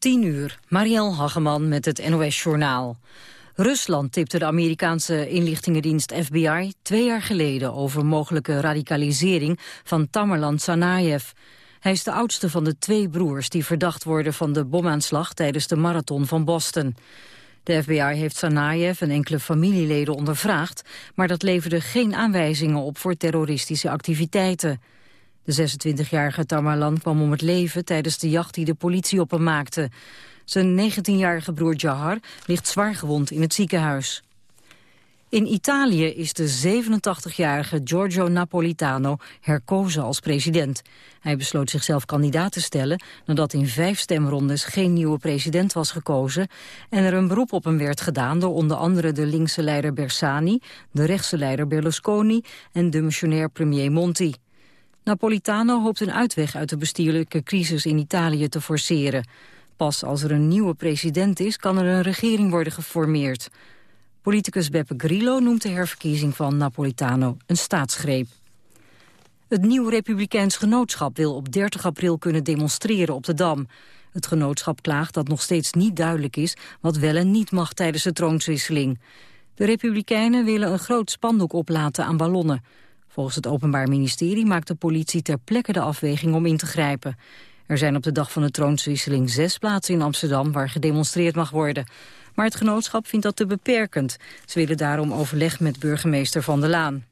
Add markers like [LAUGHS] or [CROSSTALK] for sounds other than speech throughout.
10 uur, Marielle Hageman met het NOS-journaal. Rusland tipte de Amerikaanse inlichtingendienst FBI twee jaar geleden over mogelijke radicalisering van Tamerlan Tsarnaev. Hij is de oudste van de twee broers die verdacht worden van de bomaanslag tijdens de marathon van Boston. De FBI heeft Tsarnaev en enkele familieleden ondervraagd, maar dat leverde geen aanwijzingen op voor terroristische activiteiten. De 26-jarige Tamerlan kwam om het leven tijdens de jacht die de politie op hem maakte. Zijn 19-jarige broer Jahar ligt zwaar gewond in het ziekenhuis. In Italië is de 87-jarige Giorgio Napolitano herkozen als president. Hij besloot zichzelf kandidaat te stellen nadat in vijf stemrondes geen nieuwe president was gekozen en er een beroep op hem werd gedaan door onder andere de linkse leider Bersani, de rechtse leider Berlusconi en de missionair premier Monti. Napolitano hoopt een uitweg uit de bestuurlijke crisis in Italië te forceren. Pas als er een nieuwe president is, kan er een regering worden geformeerd. Politicus Beppe Grillo noemt de herverkiezing van Napolitano een staatsgreep. Het nieuw Republikeins Genootschap wil op 30 april kunnen demonstreren op de Dam. Het genootschap klaagt dat nog steeds niet duidelijk is wat wel en niet mag tijdens de troonswisseling. De Republikeinen willen een groot spandoek oplaten aan ballonnen. Volgens het Openbaar Ministerie maakt de politie ter plekke de afweging om in te grijpen. Er zijn op de dag van de troonswisseling zes plaatsen in Amsterdam waar gedemonstreerd mag worden. Maar het genootschap vindt dat te beperkend. Ze willen daarom overleg met burgemeester Van der Laan.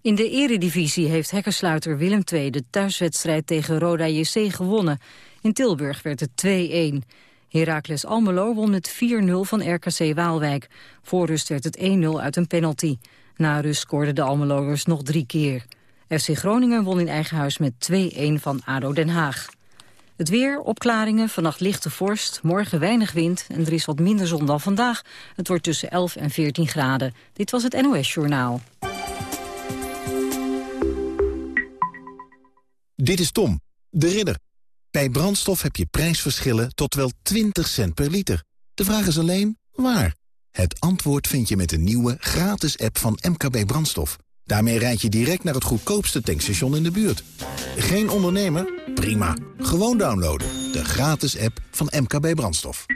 In de eredivisie heeft hekkersluiter Willem II de thuiswedstrijd tegen Roda JC gewonnen. In Tilburg werd het 2-1. Heracles Almelo won met 4-0 van RKC Waalwijk. Voor rust werd het 1-0 uit een penalty. Na rust scoorden de Almeloers nog drie keer. FC Groningen won in eigen huis met 2-1 van ADO Den Haag. Het weer, opklaringen, vannacht lichte vorst, morgen weinig wind... en er is wat minder zon dan vandaag. Het wordt tussen 11 en 14 graden. Dit was het NOS Journaal. Dit is Tom, de ridder. Bij brandstof heb je prijsverschillen tot wel 20 cent per liter. De vraag is alleen, waar? Het antwoord vind je met de nieuwe gratis app van MKB Brandstof. Daarmee rijd je direct naar het goedkoopste tankstation in de buurt. Geen ondernemer? Prima. Gewoon downloaden. De gratis app van MKB Brandstof.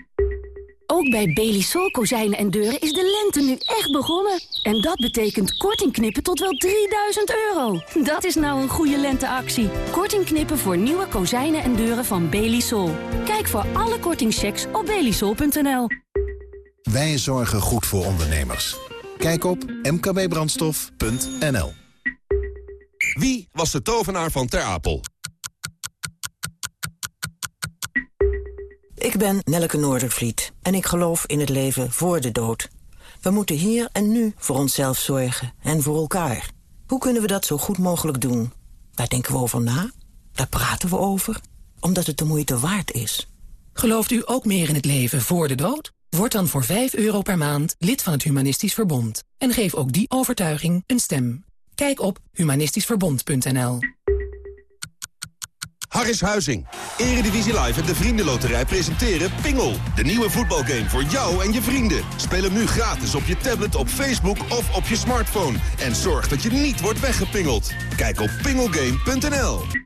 Ook bij Belisol kozijnen en deuren is de lente nu echt begonnen. En dat betekent korting knippen tot wel 3000 euro. Dat is nou een goede lenteactie. Korting knippen voor nieuwe kozijnen en deuren van Belisol. Kijk voor alle kortingchecks op belisol.nl. Wij zorgen goed voor ondernemers. Kijk op mkbbrandstof.nl Wie was de tovenaar van Ter Apel? Ik ben Nelleke Noordervliet en ik geloof in het leven voor de dood. We moeten hier en nu voor onszelf zorgen en voor elkaar. Hoe kunnen we dat zo goed mogelijk doen? Daar denken we over na, daar praten we over, omdat het de moeite waard is. Gelooft u ook meer in het leven voor de dood? Word dan voor 5 euro per maand lid van het Humanistisch Verbond. En geef ook die overtuiging een stem. Kijk op humanistischverbond.nl Harris Huizing, Eredivisie Live en de Vriendenloterij presenteren Pingel. De nieuwe voetbalgame voor jou en je vrienden. Speel hem nu gratis op je tablet, op Facebook of op je smartphone. En zorg dat je niet wordt weggepingeld. Kijk op pingelgame.nl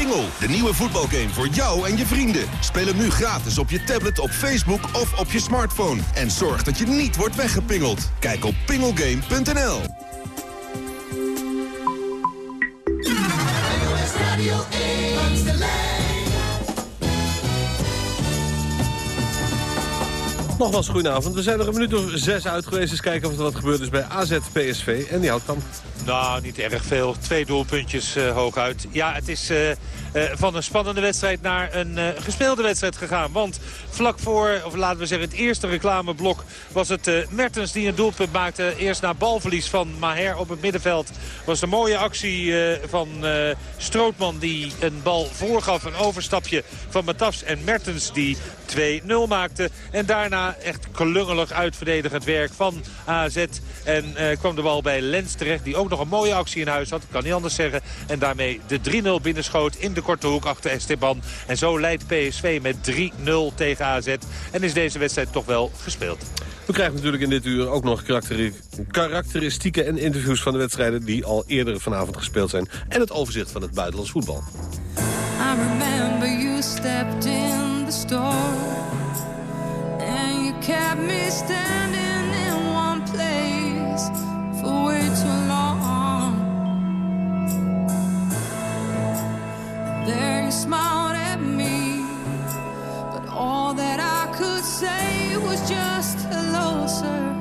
Pingel, de nieuwe voetbalgame voor jou en je vrienden. Speel hem nu gratis op je tablet, op Facebook of op je smartphone. En zorg dat je niet wordt weggepingeld. Kijk op pingelgame.nl. Nogmaals, goedenavond. We zijn er een minuut of zes uit geweest. Eens kijken of er wat gebeurd is bij AZ PSV. En die houdt dan. Nou, niet erg veel. Twee doelpuntjes uh, hooguit. Ja, het is uh, uh, van een spannende wedstrijd naar een gespeelde wedstrijd gegaan. Want vlak voor, of laten we zeggen het eerste reclameblok... was het Mertens die een doelpunt maakte. Eerst na balverlies van Maher op het middenveld. Was een mooie actie van Strootman die een bal voorgaf. Een overstapje van Matafs en Mertens die 2-0 maakte. En daarna echt klungelig uitverdedigend werk van AZ. En kwam de bal bij Lens terecht, die ook nog een mooie actie in huis had. Kan niet anders zeggen. En daarmee de 3-0 binnenschoot in de korte hoek achter Esteban. En zo leidt PSV met 3-0 tegen AZ. En is deze wedstrijd toch wel gespeeld. We krijgen natuurlijk in dit uur ook nog karakteristieken en interviews van de wedstrijden... die al eerder vanavond gespeeld zijn. En het overzicht van het buitenlands voetbal. I remember you stepped in the store And you kept me standing in one place For way too There you smiled at me But all that I could say was just hello, sir.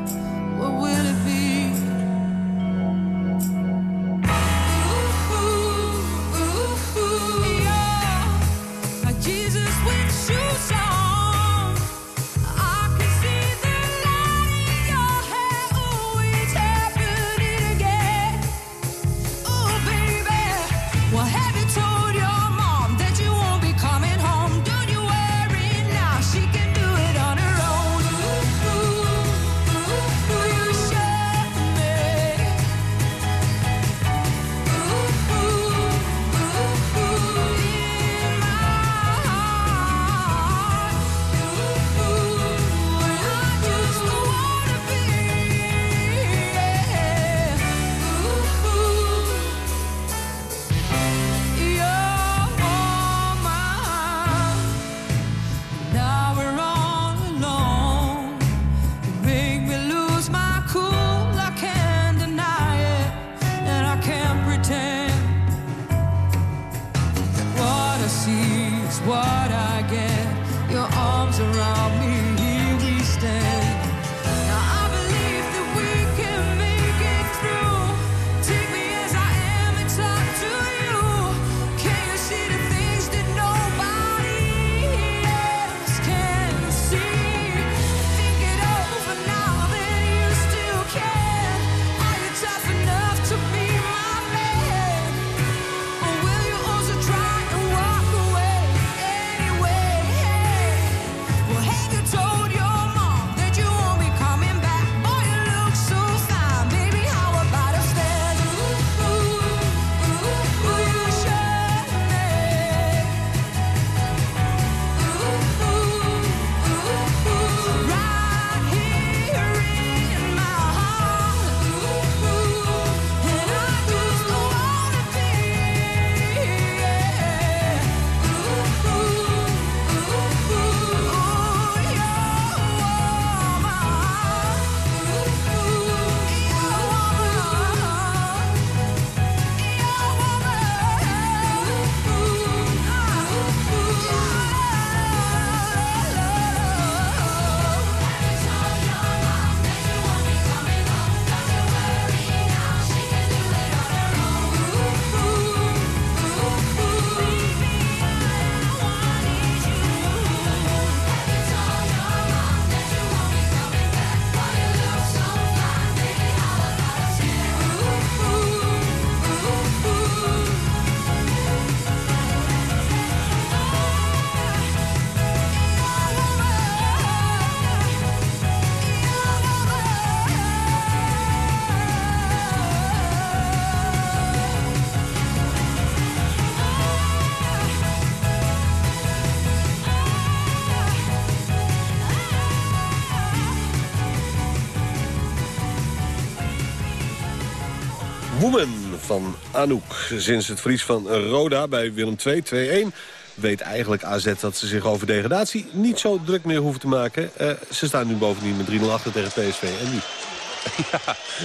Van Anouk. Sinds het verlies van Roda bij Willem II 2-1 weet eigenlijk AZ dat ze zich over degradatie niet zo druk meer hoeven te maken. Uh, ze staan nu bovendien met 3-0 achter tegen PSV en nu. [LAUGHS]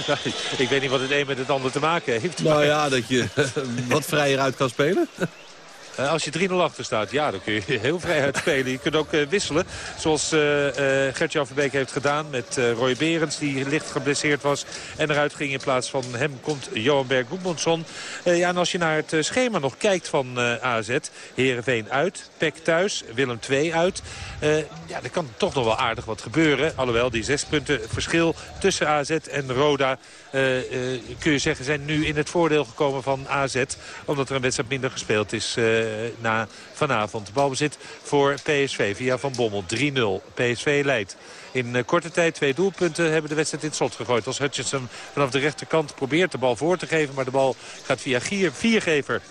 Ja, ik weet niet wat het een met het ander te maken heeft. Nou ja, dat je wat vrijer uit kan spelen. [LAUGHS] Uh, als je 3-0 achter staat, ja, dan kun je [LAUGHS] heel vrij uitspelen. Je kunt ook uh, wisselen, zoals uh, Gert-Jan Verbeek heeft gedaan met Roy Berends... die licht geblesseerd was en eruit ging. In plaats van hem komt Johan Berg Goedmundsson. ja, en als je naar het schema nog kijkt van AZ... Heerenveen uit, Pek thuis, Willem II uit... ja, er kan toch nog wel aardig wat gebeuren. Alhoewel, die zes punten verschil tussen AZ en Roda... kun je zeggen, zijn nu in het voordeel gekomen van AZ. Omdat er een wedstrijd minder gespeeld is na vanavond. Balbezit voor PSV via Van Bommel. 3-0. PSV leidt. In korte tijd twee doelpunten hebben de wedstrijd in het slot gegooid. Als Hutchinson vanaf de rechterkant probeert de bal voor te geven. Maar de bal gaat via Viergever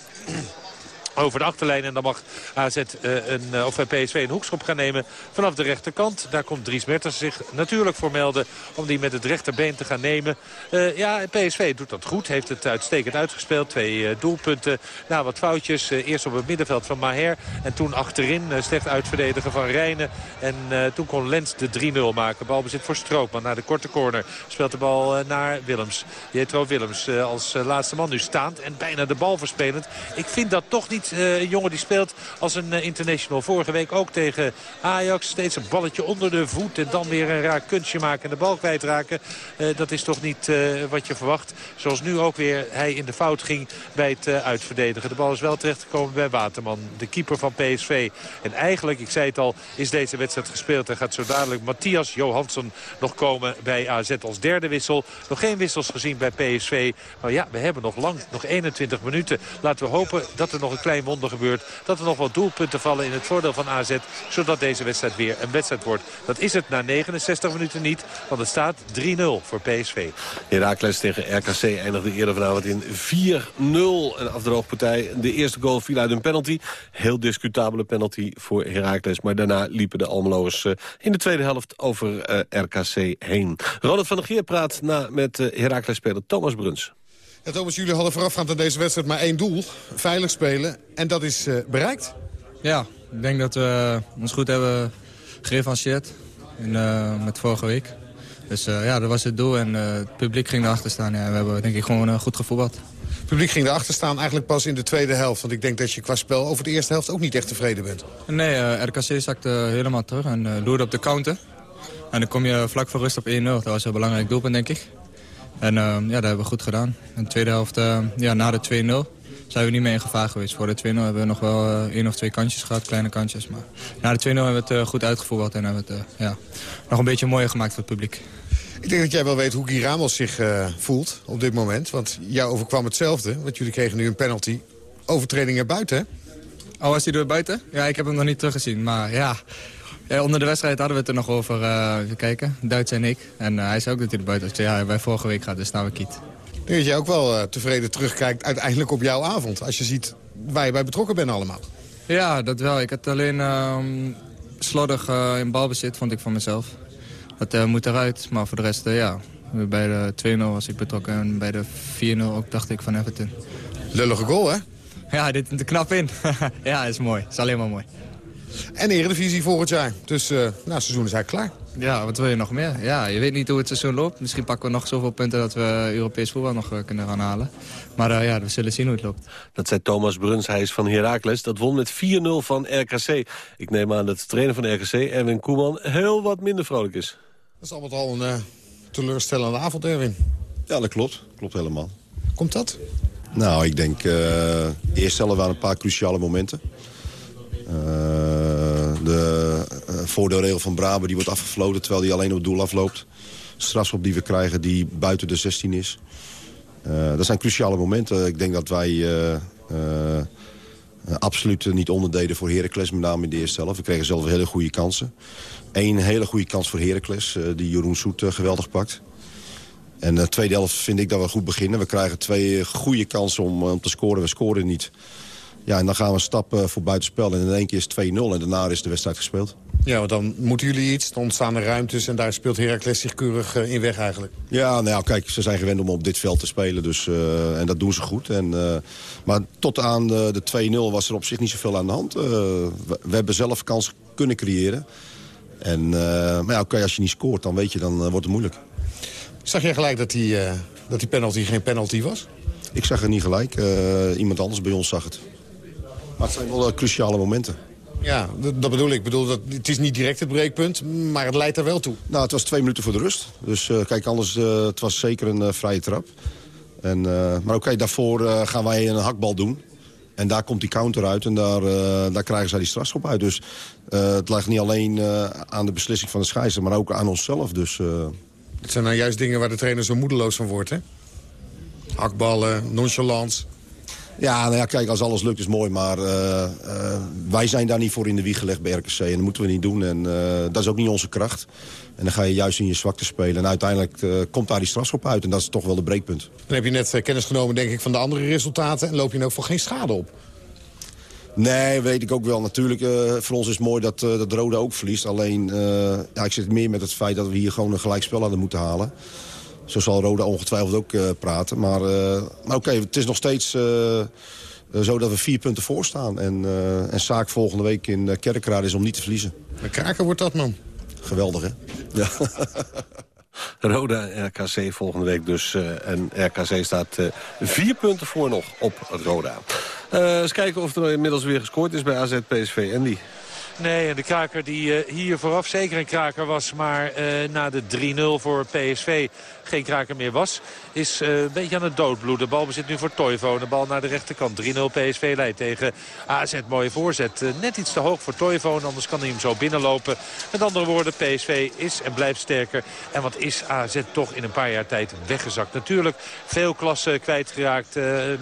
over de achterlijn. En dan mag AZ uh, een, uh, of PSV een hoekschop gaan nemen vanaf de rechterkant. Daar komt Dries Mertens zich natuurlijk voor melden om die met het rechterbeen te gaan nemen. Uh, ja, PSV doet dat goed. Heeft het uitstekend uitgespeeld. Twee doelpunten. Na wat foutjes. eerst op het middenveld van Maher. En toen achterin slecht uitverdedigen van Rijnen. En toen kon Lens de 3-0 maken. Balbezit voor Stroopman naar de korte corner. Speelt de bal naar Willems. Jetro Willems als laatste man nu staand. En bijna de bal verspelend. Ik vind dat toch niet uh, een jongen die speelt als een uh, international. Vorige week ook tegen Ajax. Steeds een balletje onder de voet en dan weer een raar kunstje maken en de bal kwijtraken. Uh, dat is toch niet wat je verwacht. Zoals nu ook weer hij in de fout ging bij het uitverdedigen. De bal is wel terechtgekomen bij Waterman, de keeper van PSV. En eigenlijk, ik zei het al, is deze wedstrijd gespeeld. En gaat zo dadelijk Matthias Johansson nog komen bij AZ als derde wissel. Nog geen wissels gezien bij PSV. Maar ja, we hebben nog lang, nog 21 minuten. Laten we hopen dat er nog een klein gebeurt. Dat er nog wat doelpunten vallen in het voordeel van AZ. Zodat deze wedstrijd weer een wedstrijd wordt. Dat is het na 69 minuten niet. Want het staat 3-0 voor PSV. Herakles tegen RKC eindigde eerder vanavond in 4-0. Een afdroogpartij. De eerste goal viel uit een penalty. Heel discutabele penalty voor Herakles. Maar daarna liepen de Almeloers eh, in de tweede helft over eh, RKC heen. Ronald van der Geer praat na met uh, Herakles-speler Thomas Bruns. Ja, Thomas, jullie hadden voorafgaand aan deze wedstrijd maar één doel. Veilig spelen. En dat is uh, bereikt. Ja, ik denk dat we ons goed hebben gerevancheerd in, uh, met vorige week. Dus uh, ja, dat was het doel en het publiek ging erachter staan. Ja, we hebben denk ik gewoon goed gevoetbald. Het publiek ging erachter staan eigenlijk pas in de tweede helft. Want ik denk dat je qua spel over de eerste helft ook niet echt tevreden bent. Nee, RKC zakte helemaal terug en loerde op de counter. En dan kom je vlak voor rust op 1-0. Dat was een belangrijk doelpunt, denk ik. En uh, ja, dat hebben we goed gedaan. In de tweede helft, uh, ja, na de 2-0 zijn we niet meer in gevaar geweest. Voor de 2-0 hebben we nog wel uh, één of twee kantjes gehad, kleine kantjes. Maar na de 2-0 hebben we het uh, goed uitgevoerd en hebben we het ja, nog een beetje mooier gemaakt voor het publiek. Ik denk dat jij wel weet hoe Guy Ramos zich voelt op dit moment. Want jou overkwam hetzelfde, want jullie kregen nu een penalty. Overtredingen buiten, hè? Oh, was hij er buiten? Ja, ik heb hem nog niet teruggezien. Maar ja, ja, onder de wedstrijd hadden we het er nog over, uh, even kijken, Duits en ik. En uh, hij zei ook dat hij er buiten was. Ja, wij vorige week gaat, dus nou we kiet. Ik denk dat je ook wel uh, tevreden terugkijkt uiteindelijk op jouw avond. Als je ziet waar je bij betrokken bent allemaal. Ja, dat wel. Ik had alleen uh, slordig in balbezit, vond ik van mezelf. Dat moet eruit, maar voor de rest, ja. Bij de 2-0 was ik betrokken en bij de 4-0 ook dacht ik van Everton. Lullige goal, hè? Ja, dit knap in. [LAUGHS] ja, is mooi. is alleen maar mooi. En Eredivisie volgend jaar. Dus uh, nou, het seizoen is eigenlijk klaar. Ja, wat wil je nog meer? Ja, je weet niet hoe het seizoen loopt. Misschien pakken we nog zoveel punten dat we Europees voetbal nog uh, kunnen gaan halen. Maar uh, ja, we zullen zien hoe het loopt. Dat zei Thomas Bruns, hij is van Heracles. Dat won met 4-0 van RKC. Ik neem aan dat de trainer van RKC, Erwin Koeman, heel wat minder vrolijk is. Dat is allemaal al een teleurstellende avond, Erwin. Ja, dat klopt. Klopt helemaal. Komt dat? Nou, ik denk... eerst zelf waren een paar cruciale momenten. Uh, de uh, voordeelregel van Braber die wordt afgefloten terwijl hij alleen op doel afloopt. Strafschop die we krijgen die buiten de 16 is. Uh, dat zijn cruciale momenten. Ik denk dat wij absoluut niet onderdeden voor Heracles, met name in de eerste helft. We kregen zelf hele goede kansen. Eén hele goede kans voor Heracles, die Jeroen Soet geweldig pakt. En de tweede helft vind ik dat we goed beginnen. We krijgen twee goede kansen om, om te scoren. We scoren niet. Ja, en dan gaan we stappen voor buitenspel. En in één keer is het 2-0 en daarna is de wedstrijd gespeeld. Ja, want dan moeten jullie iets. Dan ontstaan er ruimtes en daar speelt Heracles zich keurig in weg eigenlijk. Ja, nou kijk, ze zijn gewend om op dit veld te spelen. Dus, uh, en dat doen ze goed. En, uh, maar tot aan de, de 2-0 was er op zich niet zoveel aan de hand. Uh, we, we, hebben zelf kans kunnen creëren. En, maar ja, okay, als je niet scoort, dan weet je, dan wordt het moeilijk. Zag jij gelijk dat die, dat die penalty geen penalty was? Ik zag het niet gelijk. iemand anders bij ons zag het. Maar het zijn wel uh, cruciale momenten. Ja, dat bedoel ik. ik bedoel, dat, het is niet direct het breekpunt, maar het leidt er wel toe. Nou, het was twee minuten voor de rust. Dus uh, kijk, anders, uh, het was zeker een vrije trap. En, maar oké, okay, daarvoor gaan wij een hakbal doen. En daar komt die counter uit en daar, daar krijgen zij die strafschop uit. Dus het ligt niet alleen aan de beslissing van de scheidsrechter, maar ook aan onszelf. Dus, Het zijn nou juist dingen waar de trainer zo moedeloos van wordt, hè? Hakballen, nonchalance. Ja, nou ja, kijk, als alles lukt is mooi. Maar uh, uh, wij zijn daar niet voor in de wieg gelegd bij RKC. En dat moeten we niet doen. En uh, dat is ook niet onze kracht. En dan ga je juist in je zwakte spelen. En uiteindelijk komt daar die strafschop uit. En dat is toch wel de breekpunt. Dan heb je net kennis genomen, denk ik, van de andere resultaten. En loop je nou voor geen schade op? Nee, weet ik ook wel. Natuurlijk, uh, voor ons is het mooi dat, uh, dat Rode ook verliest. Alleen, uh, ja, ik zit meer met het feit dat we hier gewoon een gelijkspel hadden moeten halen. Zo zal Roda ongetwijfeld ook praten. Maar, maar oké, het is nog steeds zo dat we vier punten voor staan. En, en zaak volgende week in Kerkrade is om niet te verliezen. Een kraken wordt dat, man. Geweldig, hè? Ja. [LAUGHS] Roda RKC volgende week dus. en RKC staat vier punten voor nog op Roda. Uh, eens kijken of er inmiddels weer gescoord is bij AZ PSV. Andy. Nee, en de kraker die uh, hier vooraf zeker een kraker was... maar uh, na de 3-0 voor PSV geen kraker meer was... is uh, een beetje aan het doodbloeden. De bal bezit nu voor Toivonen. De bal naar de rechterkant. 3-0 PSV leidt tegen AZ. Mooie voorzet. Net iets te hoog voor Toivonen. Anders kan hij hem zo binnenlopen. Met andere woorden, PSV is en blijft sterker. En wat is AZ toch in een paar jaar tijd weggezakt. Natuurlijk veel klassen kwijtgeraakt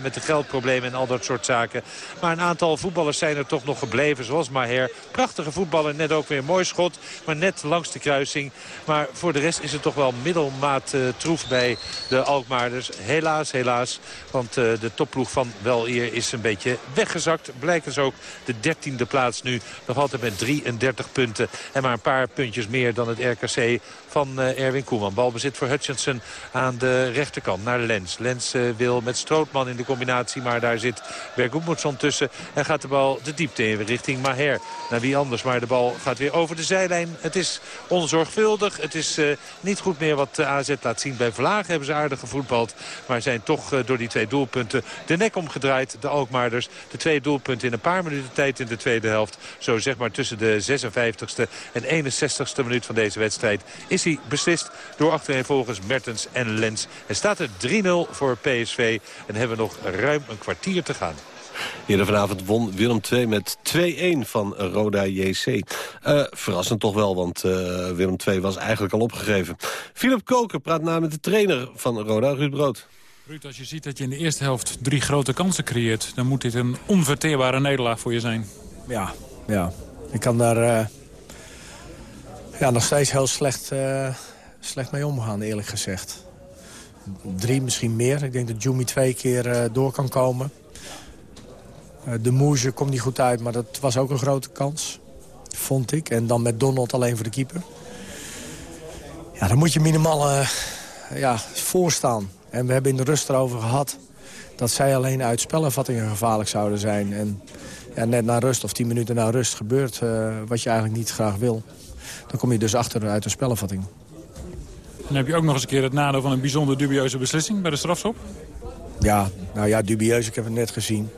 met de geldproblemen en al dat soort zaken. Maar een aantal voetballers zijn er toch nog gebleven. Zoals Maher. Prachtige voetballer. Net ook weer een mooi schot. Maar net langs de kruising. Maar voor de rest is het toch wel middelmaat troef bij de Alkmaarders. Helaas, helaas. Want uh, de topploeg van wel eer is een beetje weggezakt. Blijkt dus ook de dertiende plaats nu. Nog altijd met 33 punten. En maar een paar puntjes meer dan het RKC van uh, Erwin Koeman. Balbezit voor Hutchinson aan de rechterkant naar Lens. Lens uh, wil met Strootman in de combinatie. Maar daar zit Bergoedmoedson tussen. En gaat de bal de diepte in richting Maher. Naar wie anders. Maar de bal gaat weer over de zijlijn. Het is onzorgvuldig. Het is uh, niet goed meer wat AZ laat zien. Bij Vlagen hebben ze aardig gevoetbald. Maar zijn toch door die twee doelpunten de nek omgedraaid. De Alkmaarders. De twee doelpunten in een paar minuten tijd in de tweede helft. Zo zeg maar tussen de 56ste en 61ste minuut van deze wedstrijd. Is hij beslist door achtereenvolgens Mertens en Lens. Er staat er 3-0 voor PSV. En hebben we nog ruim een kwartier te gaan. Eerder vanavond won Willem II met 2-1 van Roda JC. Uh, verrassend toch wel, want uh, Willem II was eigenlijk al opgegeven. Philip Koker praat na met de trainer van Roda, Ruud Brood. Ruud, als je ziet dat je in de eerste helft drie grote kansen creëert... dan moet dit een onverteerbare nederlaag voor je zijn. Ja, ja. Ik kan daar uh, ja, nog steeds heel slecht, slecht mee omgaan, eerlijk gezegd. Drie, misschien meer. Ik denk dat Jumi twee keer door kan komen. Uh, de Moesje komt niet goed uit, maar dat was ook een grote kans. Vond ik. En dan met Donald alleen voor de keeper. Ja, dan moet je minimaal ja, voorstaan. En we hebben in de rust erover gehad... dat zij alleen uit spelervattingen gevaarlijk zouden zijn. En ja, net na rust of tien minuten na rust gebeurt wat je eigenlijk niet graag wil. Dan kom je dus achter uit een spelervatting. Dan heb je ook nog eens een keer het nadeel van een bijzonder dubieuze beslissing bij de strafschop? Ja, nou ja, dubieus. Ik heb het net gezien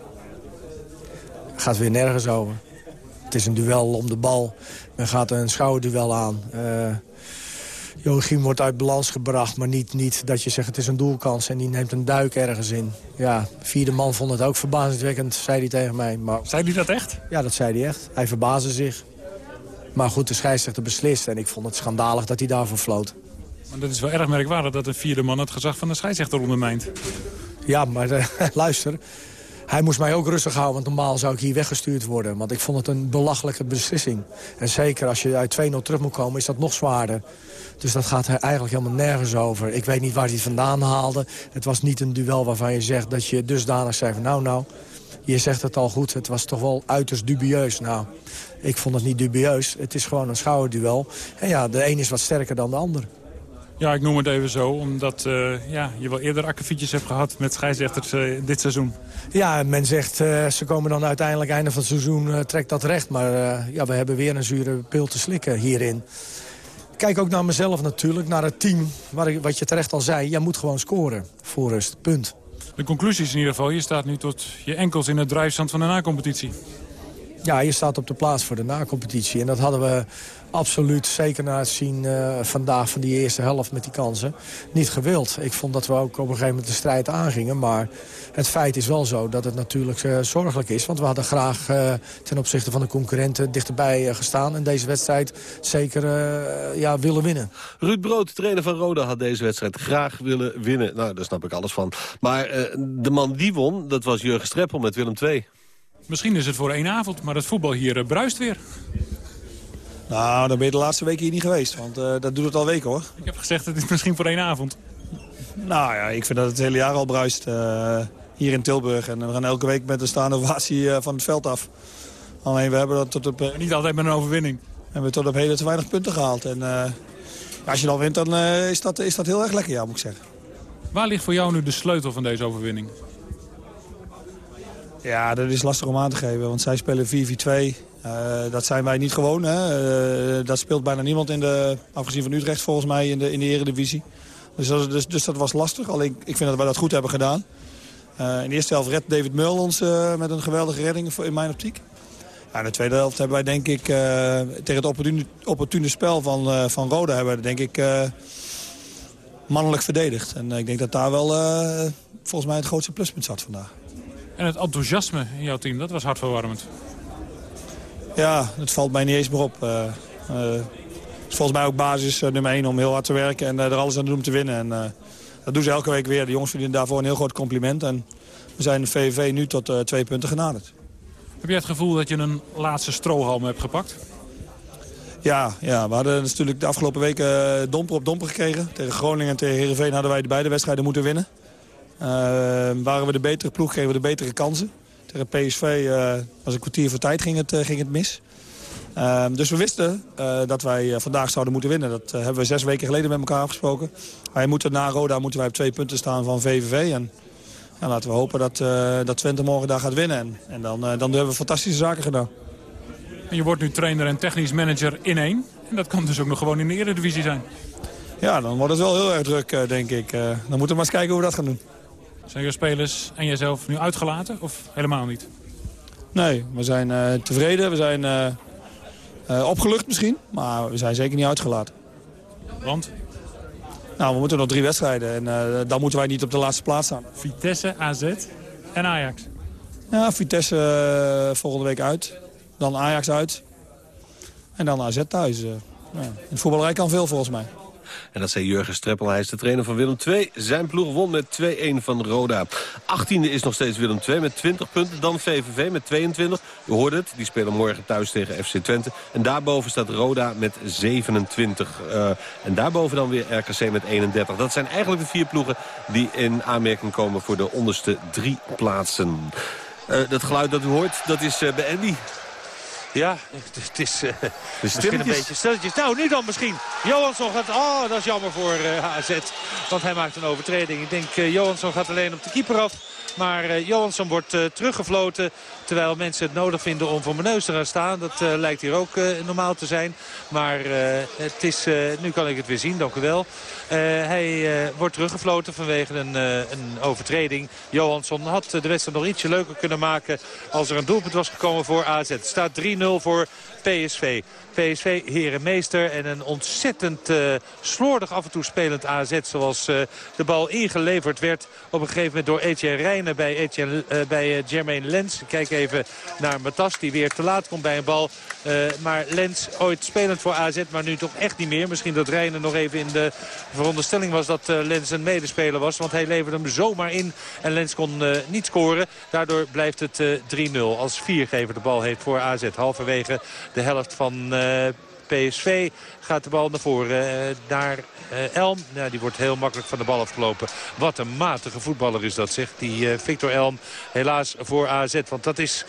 gaat weer nergens over. Het is een duel om de bal. Men gaat een schouderduel aan. Uh, Joachim wordt uit balans gebracht, maar niet, niet dat je zegt het is een doelkans. En die neemt een duik ergens in. Ja, vierde man vond het ook verbazingwekkend, zei hij tegen mij. Maar... Zei hij dat echt? Ja, dat zei hij echt. Hij verbaasde zich. Maar goed, de scheidsrechter beslist. En ik vond het schandalig dat hij daarvoor floot. Maar dat is wel erg merkwaardig dat een vierde man het gezag van de scheidsrechter ondermijnt. Ja, maar uh, [LAUGHS] luister, hij moest mij ook rustig houden, want normaal zou ik hier weggestuurd worden. Want ik vond het een belachelijke beslissing. En zeker als je uit 2-0 terug moet komen, is dat nog zwaarder. Dus dat gaat eigenlijk helemaal nergens over. Ik weet niet waar hij het vandaan haalde. Het was niet een duel waarvan je zegt dat je dusdanig zei van nou nou... Je zegt het al goed, het was toch wel uiterst dubieus. Nou, ik vond het niet dubieus. Het is gewoon een schouderduel. En ja, de een is wat sterker dan de ander. Ja, ik noem het even zo, omdat uh, ja, je wel eerder akkefietjes hebt gehad met scheidsrechters uh, dit seizoen. Ja, men zegt uh, ze komen dan uiteindelijk einde van het seizoen, trekt dat recht. Maar ja, we hebben weer een zure pil te slikken hierin. Kijk ook naar mezelf natuurlijk, naar het team. Waar ik, wat je terecht al zei, jij moet gewoon scoren voor rust, punt. De conclusie is in ieder geval, je staat nu tot je enkels in het drijfstand van de na-competitie. ja, je staat op de plaats voor de na-competitie. En dat hadden we absoluut, zeker na het zien uh, vandaag van die eerste helft met die kansen, niet gewild. Ik vond dat we ook op een gegeven moment de strijd aangingen. Maar het feit is wel zo dat het natuurlijk uh, zorgelijk is. Want we hadden graag uh, ten opzichte van de concurrenten dichterbij gestaan. En deze wedstrijd zeker ja, willen winnen. Ruud Brood, trainer van Roda, had deze wedstrijd graag willen winnen. Nou, daar snap ik alles van. Maar de man die won, dat was Jurgen Streppel met Willem II. Misschien is het voor één avond, maar het voetbal hier bruist weer. Nou, dan ben je de laatste weken hier niet geweest. Want uh, dat doet het al weken, hoor. Ik heb gezegd, het is misschien voor één avond. Nou ja, ik vind dat het hele jaar al bruist. Uh, hier in Tilburg. En we gaan elke week met een staande ovatie uh, van het veld af. Alleen we hebben dat tot op... niet altijd met een overwinning. En we tot op heden te weinig punten gehaald. En als je dan wint, dan is, dat, is dat heel erg lekker, ja, moet ik zeggen. Waar ligt voor jou nu de sleutel van deze overwinning? Ja, dat is lastig om aan te geven. Want zij spelen 4-4-2. Uh, dat zijn wij niet gewoon. Hè. Uh, dat speelt bijna niemand, in de, afgezien van Utrecht volgens mij, in de, in de eredivisie. Dus dat, dus, dus dat was lastig. Alleen ik vind dat wij dat goed hebben gedaan. Uh, in de eerste helft redt David Meul ons met een geweldige redding in mijn optiek. Ja, de tweede helft hebben wij denk ik tegen het opportune, spel van, van Roda... hebben we denk ik mannelijk verdedigd. En ik denk dat daar wel volgens mij het grootste pluspunt zat vandaag. En het enthousiasme in jouw team, dat was hartverwarmend. Ja, het valt mij niet eens meer op. Uh, uh, is volgens mij ook basis uh, nummer 1 om heel hard te werken en er alles aan te doen om te winnen. En, dat doen ze elke week weer. De jongens verdienen daarvoor een heel groot compliment. En we zijn de VVV nu tot twee punten genaderd. Heb jij het gevoel dat je een laatste strohalm hebt gepakt? Ja, ja, we hadden natuurlijk de afgelopen weken domper op domper gekregen. Tegen Groningen en tegen Heerenveen hadden wij de beide wedstrijden moeten winnen. waren we de betere ploeg, kregen we de betere kansen. Tegen PSV uh, was een kwartier voor tijd ging het, uh, ging het mis. Uh, dus we wisten uh, dat wij vandaag zouden moeten winnen. Dat hebben we zes weken geleden met elkaar afgesproken. Wij moeten na Roda moeten wij op twee punten staan van VVV. En ja, laten we hopen dat, dat Twente morgen daar gaat winnen. En, en dan, dan hebben we fantastische zaken gedaan. En je wordt nu trainer en technisch manager in één. En dat kan dus ook nog gewoon in de Eredivisie zijn. Ja, dan wordt het wel heel erg druk, denk ik. dan moeten we maar eens kijken hoe we dat gaan doen. Zijn je spelers en jezelf nu uitgelaten of helemaal niet? Nee, we zijn uh, tevreden. We zijn uh, uh, opgelucht misschien, maar we zijn zeker niet uitgelaten. Want? Nou, we moeten nog drie wedstrijden en dan moeten wij niet op de laatste plaats staan. Vitesse, AZ en Ajax? Ja, Vitesse volgende week uit. Dan Ajax uit. En dan AZ thuis. Ja. In het voetbalrij kan veel volgens mij. En dat zei Jurgen Streppel, hij is de trainer van Willem II. Zijn ploeg won met 2-1 van Roda. 18e is nog steeds Willem II met 20 punten. Dan VVV met 22. U hoorde het, die spelen morgen thuis tegen FC Twente. En daarboven staat Roda met 27. Uh, eh, en daarboven dan weer RKC met 31. Dat zijn eigenlijk de vier ploegen die in aanmerking komen voor de onderste drie plaatsen. Uh, dat geluid dat u hoort, dat is uh, bij Andy. Ja, het is uh, misschien een beetje stilletjes. Nou, nu dan misschien. Johansson gaat... Oh, dat is jammer voor uh, AZ. Want hij maakt een overtreding. Ik denk uh, Johansson gaat alleen op de keeper af. Maar uh, Johansson wordt uh, teruggefloten. Terwijl mensen het nodig vinden om voor mijn neus te gaan staan. Dat uh, lijkt hier ook normaal te zijn. Maar het is, nu kan ik het weer zien, dank u wel. hij wordt teruggefloten vanwege een, een overtreding. Johansson had de wedstrijd nog ietsje leuker kunnen maken... als er een doelpunt was gekomen voor AZ. Het staat 3-0 voor PSV. PSV herenmeester en een ontzettend uh, slordig af en toe spelend AZ. Zoals uh, de bal ingeleverd werd op een gegeven moment door Etienne Rijnen bij, Etienne, uh, bij Jermaine Lens. Kijk even naar Matas die weer te laat komt bij een bal. maar Lens ooit spelend voor AZ, maar nu toch echt niet meer. Misschien dat Rijnen nog even in de veronderstelling was dat Lens een medespeler was. Want hij leverde hem zomaar in en Lens kon niet scoren. Daardoor blijft het 3-0 als viergever de bal heeft voor AZ. Halverwege de helft van PSV gaat de bal naar voren. Uh, naar uh, Elm. Nou, die wordt heel makkelijk van de bal afgelopen. Wat een matige voetballer is dat, zegt die uh, Victor Elm. Helaas voor AZ. Want dat is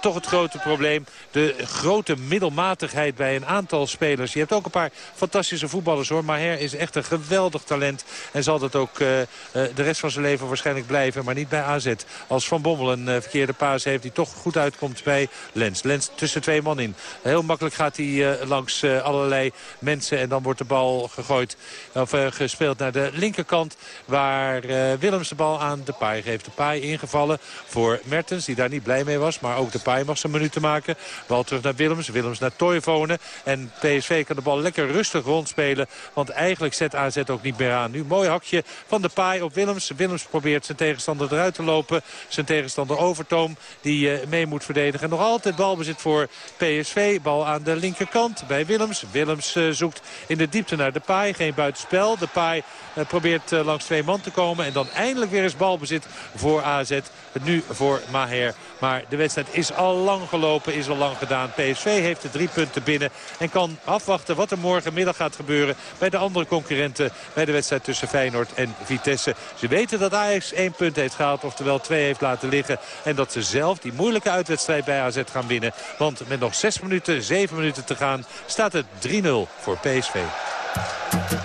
toch het grote probleem. De grote middelmatigheid bij een aantal spelers. Je hebt ook een paar fantastische voetballers hoor. Maar Her is echt een geweldig talent. En zal dat ook de rest van zijn leven waarschijnlijk blijven. Maar niet bij AZ. Als Van Bommel een verkeerde paas heeft die toch goed uitkomt bij Lens. Lens tussen twee man in. Heel makkelijk gaat hij langs allerlei mensen. En dan wordt de bal gegooid, of gespeeld naar de linkerkant. Waar Willems de bal aan de paai geeft. De paai ingevallen voor Mertens, die daar niet blij mee was. Maar ook de paai mag zijn minuten maken. Bal terug naar Willems, Willems naar Toivonen. En PSV kan de bal lekker rustig rondspelen. Want eigenlijk zet AZ ook niet meer aan. Nu mooi hakje van de paai op Willems. Willems probeert zijn tegenstander eruit te lopen. Zijn tegenstander Overtoom die uh, mee moet verdedigen. Nog altijd balbezit voor PSV. Bal aan de linkerkant bij Willems. Willems uh, zoekt in de diepte naar de paai. Geen buitenspel. De paai uh, probeert langs twee man te komen. En dan eindelijk weer eens balbezit voor AZ. Nu voor Maher. Maar de wedstrijd is al lang gelopen, is al lang gedaan. PSV heeft de drie punten binnen en kan afwachten wat er morgenmiddag gaat gebeuren bij de andere concurrenten bij de wedstrijd tussen Feyenoord en Vitesse. Ze weten dat Ajax één punt heeft gehaald, oftewel twee heeft laten liggen. En dat ze zelf die moeilijke uitwedstrijd bij AZ gaan winnen. Want met nog zes minuten, zeven minuten te gaan staat het 3-0 voor PSV.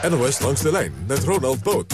NOS langs de lijn met Ronald Boot.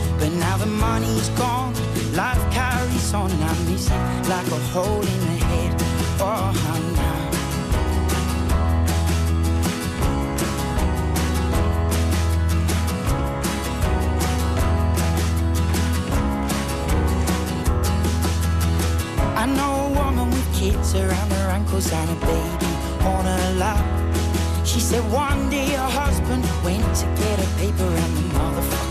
But now the money's gone, life carries on, and I miss it like a hole in the head. Oh, now. I know a woman with kids around her ankles and a baby on her lap. She said one day her husband went to get a paper and the motherfucking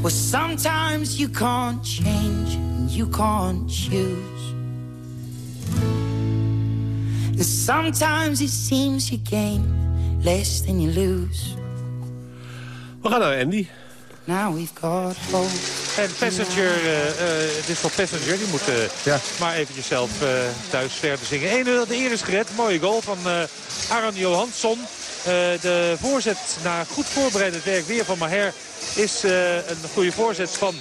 Well, sometimes you can't change and you can't choose. And sometimes it seems you gain less than you lose. We gaan naar Andy. Now we've got hope. En Passenger, uh, uh, het is voor Passenger, die moet uh, ja. maar eventjes zelf thuis verder zingen. 1-0, de eer is gered. Mooie goal van Aron Johansson. De voorzet na goed voorbereid werk weer van Maher is een goede voorzet van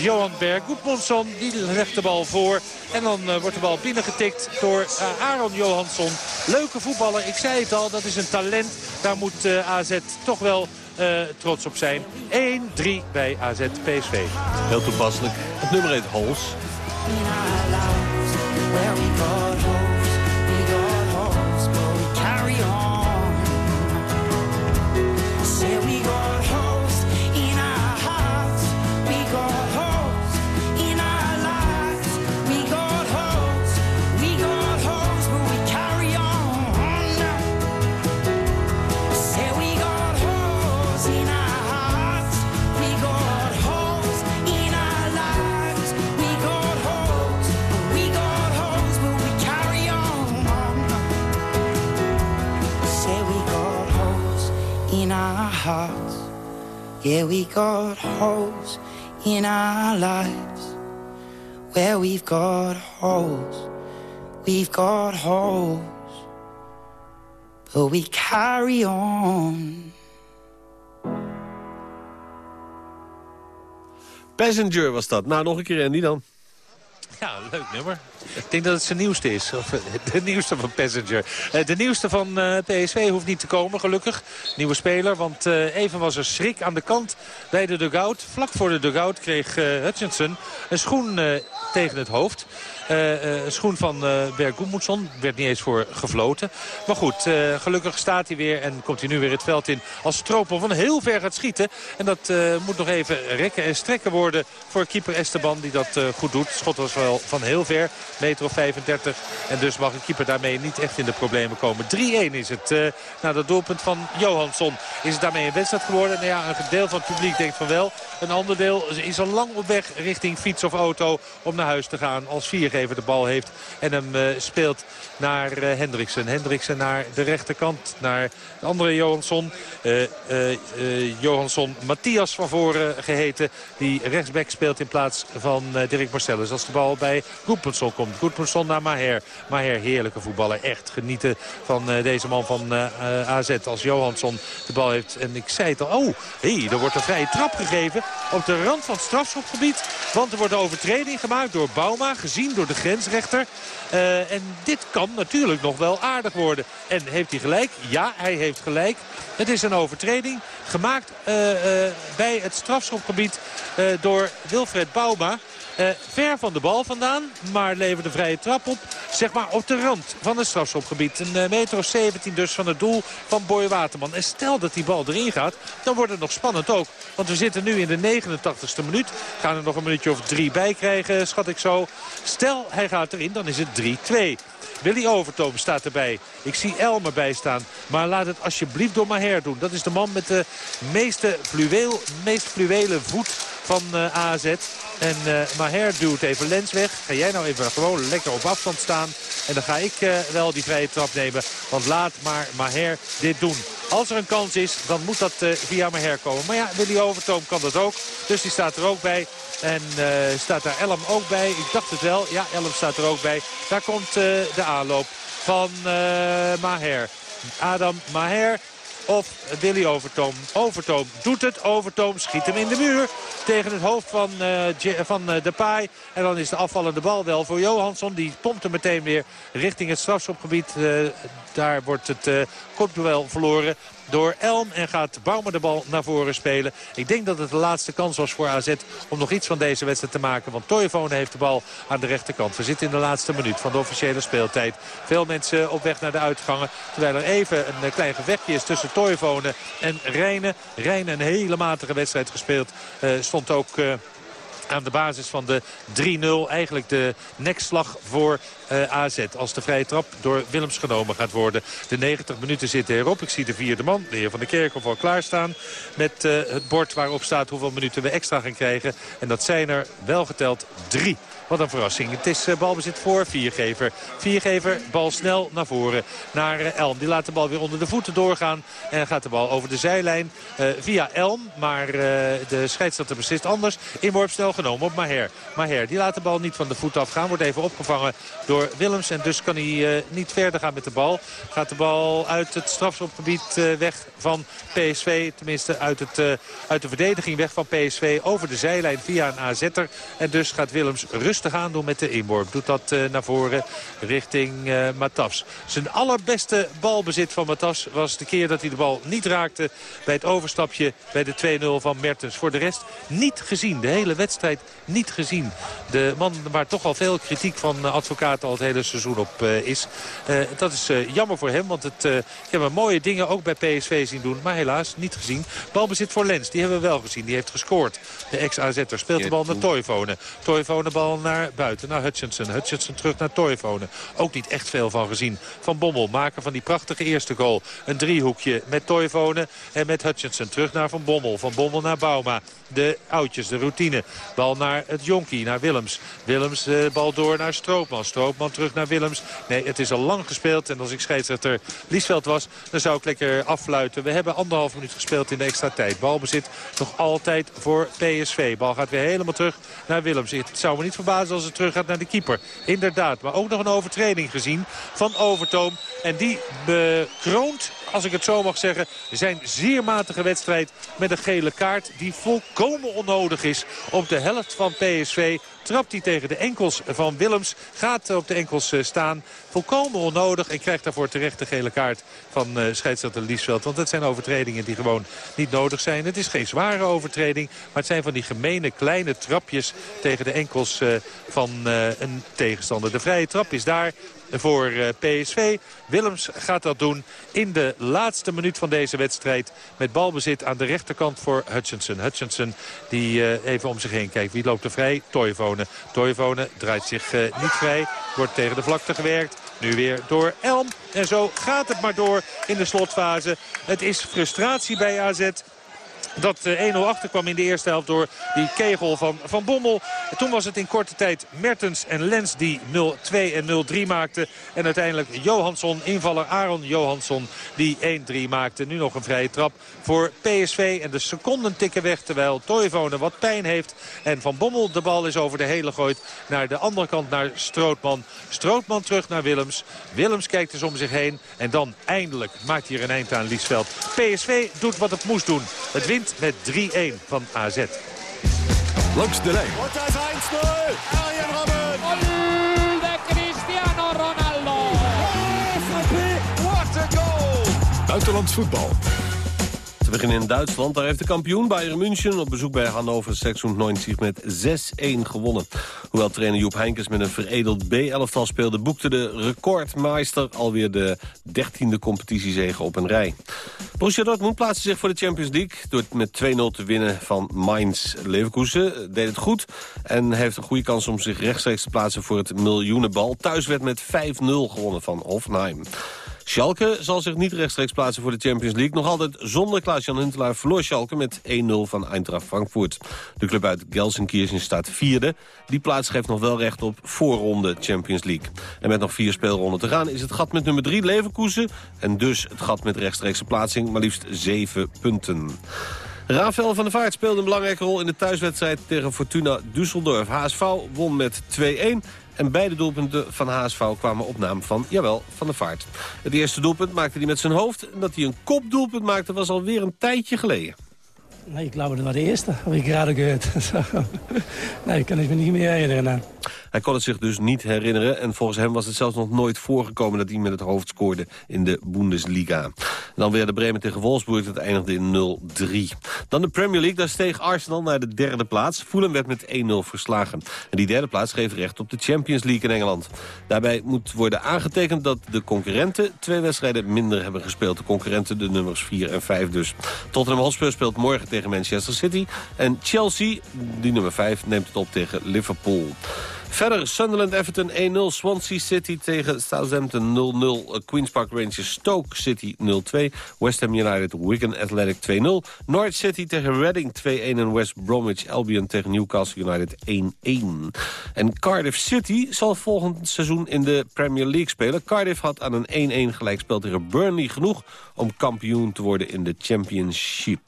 Johan Berg. Goedmondson, die legt de bal voor. En dan wordt de bal binnengetikt door Aaron Johansson. Leuke voetballer, ik zei het al, dat is een talent. Daar moet AZ toch wel uh, trots op zijn. 1-3 bij AZ PSV. Heel toepasselijk. Het nummer 1 Hols. your home. Yeah, we got holes in our lives. Where we've got holes, we've got holes. But we carry on. Passenger was dat. Nou, nog een keer Andy dan. Ja, leuk nummer. Ik denk dat het zijn nieuwste is. Of, de nieuwste van Passenger. de nieuwste van PSV hoeft niet te komen, gelukkig. Nieuwe speler, want even was er schrik aan de kant bij de dugout. Vlak voor de dugout kreeg Hutchinson een schoen tegen het hoofd. Uh, schoen van uh, Berg. Werd niet eens voor gefloten. Maar goed, gelukkig staat hij weer en komt hij nu weer het veld in. Als Stroopel van heel ver gaat schieten. En dat moet nog even rekken en strekken worden voor keeper Esteban. Die dat goed doet. Schot was wel van heel ver. Meter of 35. En dus mag een keeper daarmee niet echt in de problemen komen. 3-1 is het. na dat doelpunt van Johansson. Is het daarmee een wedstrijd geworden? Nou ja, een deel van het publiek denkt van wel. Een ander deel is al lang op weg richting fiets of auto om naar huis te gaan. Als viergever de bal heeft en hem uh, speelt naar uh, Hendriksen. Hendriksen naar de rechterkant, naar de andere Johansson. Uh, Johansson Matthias van voren geheten. Die rechtsback speelt in plaats van Dirk Marcellus. Als de bal bij Goedmundsson komt. Goedmundsson naar Maher. Maher, heerlijke voetballer. Echt genieten van deze man van AZ. Als Johansson de bal heeft. En ik zei het al. Oh, hey, er wordt een vrije trap gegeven op de rand van het strafschopgebied. Want er wordt een overtreding gemaakt door Bauma. Gezien door de grensrechter. Uh, en dit kan natuurlijk nog wel aardig worden. En heeft hij gelijk? Ja, hij heeft gelijk. Het is een overtreding gemaakt uh, uh, bij het strafschopgebied door Wilfred Bauma. Ver van de bal vandaan, maar levert een vrije trap op. Zeg maar op de rand van het strafschopgebied. Een meter of 17 dus van het doel van Boy Waterman. En stel dat die bal erin gaat, dan wordt het nog spannend ook. Want we zitten nu in de 89ste minuut. Gaan er nog een minuutje of drie bij krijgen, schat ik zo. Stel hij gaat erin, dan is het 3-2. Willy Overtoom staat erbij. Ik zie Elmer bij staan. Maar laat het alsjeblieft door Maher doen. Dat is de man met de meeste fluweel, meest fluwele voet van uh, AZ. En uh, Maher duwt even Lens weg. Ga jij nou even gewoon lekker op afstand staan. En dan ga ik uh, wel die vrije trap nemen. Want laat maar Maher dit doen. Als er een kans is, dan moet dat via Maher komen. Maar ja, Willy Overtoom kan dat ook. Dus die staat er ook bij. En staat daar Elm ook bij. Ik dacht het wel. Ja, Elm staat er ook bij. Daar komt de aanloop van Maher. Adam Maher of Willy Overtoom. Overtoom doet het. Overtoom schiet hem in de muur tegen het hoofd van, uh, van uh, Depay. En dan is de afvallende bal wel voor Johansson. Die pompt hem meteen weer richting het strafschopgebied. Uh, daar wordt het kopduel verloren door Elm. En gaat Bouma de bal naar voren spelen. Ik denk dat het de laatste kans was voor AZ om nog iets van deze wedstrijd te maken. Want Toivonen heeft de bal aan de rechterkant. We zitten in de laatste minuut van de officiële speeltijd. Veel mensen op weg naar de uitgangen. Terwijl er even een klein gevechtje is tussen Toivonen en Rijnen. Rijnen een hele matige wedstrijd gespeeld. Uh, stond ook... Uh, aan de basis van de 3-0. Eigenlijk de nekslag voor uh, AZ. Als de vrije trap door Willems genomen gaat worden. De 90 minuten zitten erop. Ik zie de vierde man, de heer Van der Kerkhoff, al klaarstaan. Met uh, het bord waarop staat hoeveel minuten we extra gaan krijgen. En dat zijn er wel geteld drie. Wat een verrassing. Het is uh, balbezit voor Viergever. Viergever, bal snel naar voren. Naar uh, Elm. Die laat de bal weer onder de voeten doorgaan. En gaat de bal over de zijlijn uh, via Elm. Maar de scheidsrechter beslist anders. Inworp snel genomen op Maher. Maher, die laat de bal niet van de voet afgaan. Wordt even opgevangen door Willems. En dus kan hij niet verder gaan met de bal. Gaat de bal uit het strafschopgebied weg van PSV. Tenminste uit, het, uit de verdediging weg van PSV. Over de zijlijn via een AZ'er. En dus gaat Willems rustig aandoen met de inworp. Doet dat naar voren richting Matas. Zijn allerbeste balbezit van Matas was de keer dat hij de bal niet raakte... bij het overstapje bij de 2-0 van Mertens. Voor de rest niet gezien. De hele wedstrijd niet gezien. De man waar toch al veel kritiek van advocaten al het hele seizoen op uh, is. dat is jammer voor hem, want het, ik heb mooie dingen ook bij PSV zien doen. Maar helaas niet gezien. Balbezit voor Lens, die hebben we wel gezien. Die heeft gescoord. De ex-AZ'er speelt de bal naar Toivonen. Toivonen bal naar buiten, naar Hutchinson. Hutchinson terug naar Toivonen. Ook niet echt veel van gezien. Van Bommel, maken van die prachtige eerste goal. Een driehoekje met Toivonen en met Hutchinson. Terug naar Van Bommel. Van Bommel naar Bauma. De oudjes, de routine. Bal naar het jonkie, naar Willems. Willems, bal door naar Stroopman. Stroopman terug naar Willems. Nee, het is al lang gespeeld. En als ik scheidsrechter Liesveld was, dan zou ik lekker affluiten. We hebben anderhalf minuut gespeeld in de extra tijd. Balbezit nog altijd voor PSV. Bal gaat weer helemaal terug naar Willems. Het zou me niet verbazen als het terug gaat naar de keeper. Inderdaad, maar ook nog een overtreding gezien van Overtoom. En die bekroont, als ik het zo mag zeggen, zijn zeer matige wedstrijd met een gele kaart die volkomen onnodig is op de helft van PSV trapt hij tegen de enkels van Willems. Gaat op de enkels staan. Volkomen onnodig en krijgt daarvoor terecht de gele kaart van uh, scheidsrechter Liesveld. Want het zijn overtredingen die gewoon niet nodig zijn. Het is geen zware overtreding, maar het zijn van die gemene kleine trapjes tegen de enkels van een tegenstander. De vrije trap is daar voor eh, PSV. Willems gaat dat doen in de laatste minuut van deze wedstrijd. Met balbezit aan de rechterkant voor Hutchinson. Hutchinson die eh, even om zich heen kijkt. Wie loopt er vrij? Toivonen. Toivonen draait zich eh, niet vrij. Wordt tegen de vlakte gewerkt. Nu weer door Elm. En zo gaat het maar door in de slotfase. Het is frustratie bij AZ dat 1-0 eh, achterkwam in de eerste helft door die kegel van Van Bommel. En toen was het in korte tijd Mertens en Lens die 0-2 en 0-3 maakten. En uiteindelijk Johansson, invaller Aaron Johansson, die 1-3 maakte. Nu nog een vrije trap voor PSV. En de seconden tikken weg terwijl Toivonen wat pijn heeft. En Van Bommel de bal is over de hele gooit naar de andere kant naar Strootman. Strootman terug naar Willems. Willems kijkt dus om zich heen. En dan eindelijk maakt hij er een eind aan Liesveld. PSV doet wat het moest doen. Het wint met 3-1 van AZ. Langs de lijn. Arjen Robben. De Cristiano Ronaldo. What a goal. Buitenlands voetbal beginnen in Duitsland. Daar heeft de kampioen Bayern München op bezoek bij Hannover 96 met 6-1 gewonnen. Hoewel trainer Joep Heinkes met een veredeld B-elftal speelde... boekte de recordmeister alweer de 13e competitiezege op een rij. Borussia Dortmund plaatste zich voor de Champions League... door met 2-0 te winnen van Mainz. Leverkusen deed het goed en heeft een goede kans om zich rechtstreeks te plaatsen... voor het miljoenenbal. Thuis werd met 5-0 gewonnen van Hoffenheim. Schalke zal zich niet rechtstreeks plaatsen voor de Champions League. Nog altijd zonder Klaas-Jan Huntelaar verloor Schalke met 1-0 van Eintracht Frankfurt. De club uit Gelsenkirchen staat vierde. Die plaats geeft nog wel recht op voorronde Champions League. En met nog vier speelronden te gaan is het gat met nummer 3 Leverkusen... en dus het gat met rechtstreekse plaatsing maar liefst 7 punten. Rafael van der Vaart speelde een belangrijke rol in de thuiswedstrijd tegen Fortuna Düsseldorf. HSV won met 2-1 en beide doelpunten van HSV kwamen op naam van, jawel, Van der Vaart. Het eerste doelpunt maakte hij met zijn hoofd. En dat hij een kopdoelpunt maakte was alweer een tijdje geleden. Nee, ik glaube, de eerste, heb ik gerade gehoord. [LAUGHS] nee, ik kan het me niet meer herinneren. Hij kon het zich dus niet herinneren. En volgens hem was het zelfs nog nooit voorgekomen dat hij met het hoofd scoorde in de Bundesliga. dan weer de Bremen tegen Wolfsburg, dat eindigde in 0-3. Dan de Premier League, daar steeg Arsenal naar de derde plaats. Fulham werd met 1-0 verslagen. En die derde plaats geeft recht op de Champions League in Engeland. Daarbij moet worden aangetekend dat de concurrenten twee wedstrijden minder hebben gespeeld. De concurrenten de nummers 4 en 5 dus. Tottenham Hotspur speelt morgen tegen Manchester City. En Chelsea, die nummer 5, neemt het op tegen Liverpool. Verder Sunderland-Everton 1-0. Swansea City tegen Southampton 0-0. Queen's Park Rangers Stoke City 0-2. West Ham United Wigan Athletic 2-0. Norwich City tegen Reading 2-1. En West Bromwich Albion tegen Newcastle United 1-1. En Cardiff City zal volgend seizoen in de Premier League spelen. Cardiff had aan een 1-1 gelijkspel tegen Burnley genoeg... om kampioen te worden in de Championship.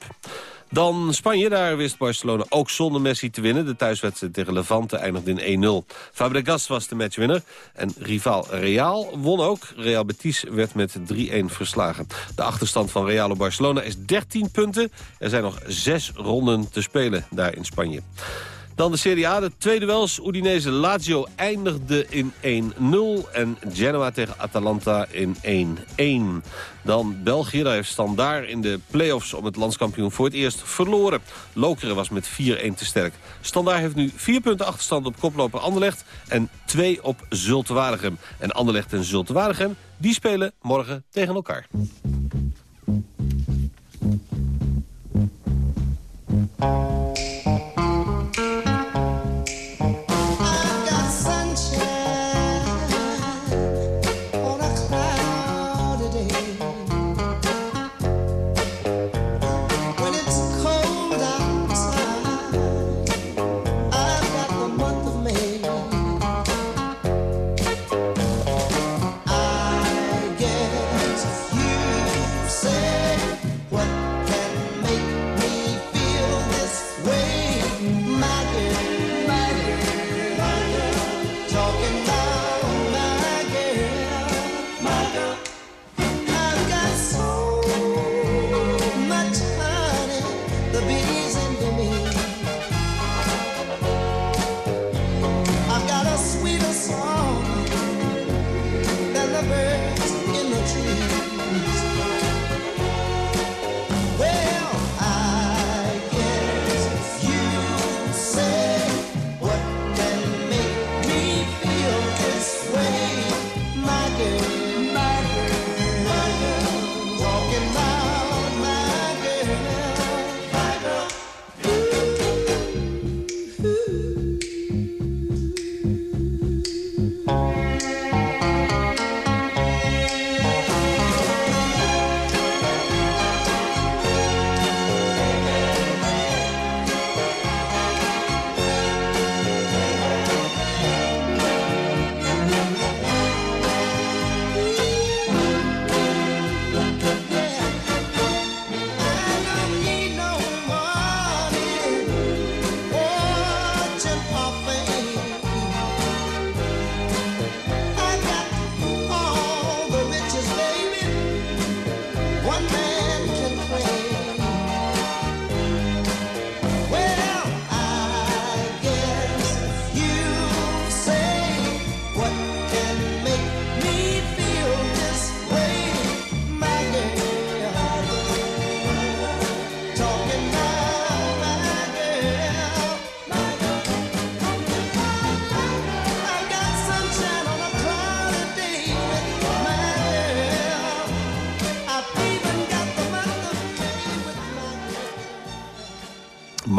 Dan Spanje, daar wist Barcelona ook zonder Messi te winnen. De thuiswedstrijd tegen Levante eindigde in 1-0. Fabregas was de matchwinner. En rivaal Real won ook. Real Betis werd met 3-1 verslagen. De achterstand van Real op Barcelona is 13 punten. Er zijn nog zes ronden te spelen daar in Spanje. Dan de Serie A, de tweede wels. Udinese Lazio eindigde in 1-0. En Genoa tegen Atalanta in 1-1. Dan België, daar heeft Standaard in de play-offs om het landskampioen voor het eerst verloren. Lokeren was met 4-1 te sterk. Standaard heeft nu 4 punten achterstand op koploper Anderlecht en 2 op Zulte En Anderlecht en Zulte die spelen morgen tegen elkaar.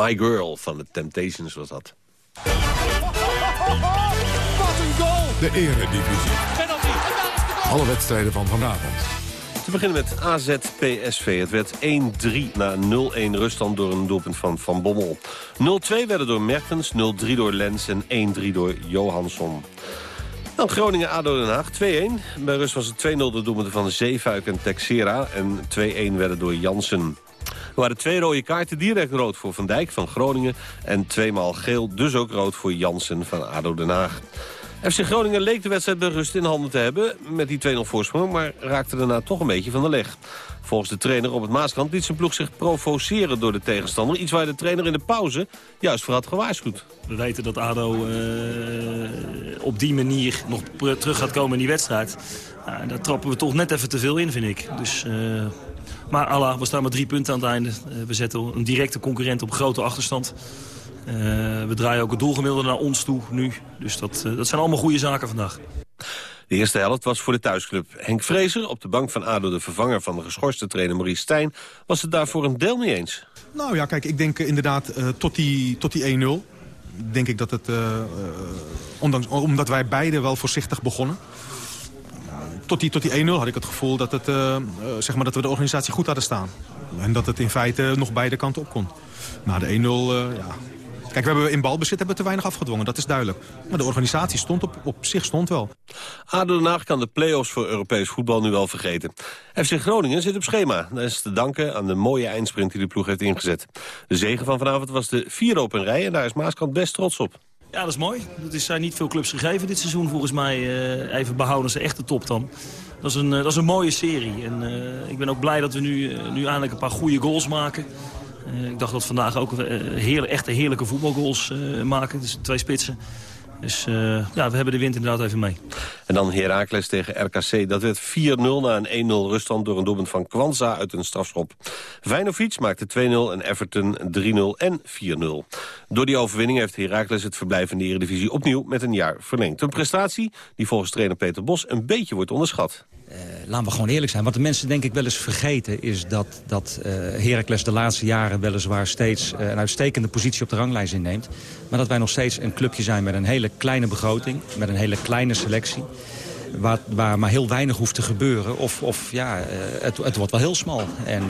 My Girl van de Temptations was dat. Wat een goal! De Eredivisie. Penalty. Alle wedstrijden van vanavond. Te beginnen met AZ PSV. Het werd 1-3 na 0-1 ruststand door een doelpunt van Van Bommel. 0-2 werden door Mertens, 0-3 door Lens en 1-3 door Johansson. Dan Groningen-ADO Den Haag 2-1. Bij rust was het 2-0 de doelpunten van Zeefuik en Texera. En 2-1 werden door Jansen. Waren twee rode kaarten, direct rood voor Van Dijk van Groningen... en tweemaal geel, dus ook rood voor Jansen van ADO Den Haag. FC Groningen leek de wedstrijd bij rust in handen te hebben met die 2-0 voorsprong... maar raakte daarna toch een beetje van de leg. Volgens de trainer op het Maaskamp liet zijn ploeg zich provoceren door de tegenstander. Iets waar de trainer in de pauze juist voor had gewaarschuwd. We weten dat ADO uh, op die manier nog terug gaat komen in die wedstrijd. Uh, daar trappen we toch net even te veel in, vind ik. Dus, uh, maar Allah, we staan met drie punten aan het einde. we zetten een directe concurrent op grote achterstand. Uh, we draaien ook het doelgemiddelde naar ons toe nu. Dus dat, uh, dat zijn allemaal goede zaken vandaag. De eerste helft was voor de thuisclub. Henk Vrezer, op de bank van ADO de vervanger van de geschorste trainer Maurice Stijn... was het daar voor een deel mee eens. Nou ja, kijk, ik denk inderdaad uh, tot die, tot die 1-0... denk ik dat het, uh, ondanks, omdat wij beide wel voorzichtig begonnen... tot die, tot die 1-0 had ik het gevoel dat, het, zeg maar dat we de organisatie goed hadden staan. En dat het in feite nog beide kanten op kon. Na de 1-0, ja, Kijk, we hebben in balbezit hebben we te weinig afgedwongen, dat is duidelijk. Maar de organisatie stond op, op zich stond wel. ADO Den Haag kan de play-offs voor Europees voetbal nu wel vergeten. FC Groningen zit op schema. Dat is te danken aan de mooie eindsprint die de ploeg heeft ingezet. De zege van vanavond was de vierde op een rij en daar is Maaskant best trots op. Ja, dat is mooi. Dat is zijn niet veel clubs gegeven dit seizoen. Volgens mij uh, even behouden ze echt de top dan. Dat is een, uh, dat is een mooie serie. En uh, ik ben ook blij dat we nu, nu eindelijk een paar goede goals maken. Ik dacht dat vandaag ook heerlijk, echte heerlijke voetbalgoals maken. Dus twee spitsen. Dus ja, we hebben de wind inderdaad even mee. En dan Heracles tegen RKC. Dat werd 4-0 na een 1-0 ruststand door een doelpunt van Kwanza uit een strafschop. Vijnovic maakte 2-0 en Everton 3-0 en 4-0. Door die overwinning heeft Heracles het verblijf in de Eredivisie opnieuw met een jaar verlengd. Een prestatie die volgens trainer Peter Bos een beetje wordt onderschat. Uh, laten we gewoon eerlijk zijn. Wat de mensen denk ik wel eens vergeten... is dat, dat uh, Heracles de laatste jaren weliswaar steeds uh, een uitstekende positie op de ranglijst inneemt. Maar dat wij nog steeds een clubje zijn met een hele kleine begroting. Met een hele kleine selectie. Waar, waar maar heel weinig hoeft te gebeuren. Of, of ja, het, het wordt wel heel smal. En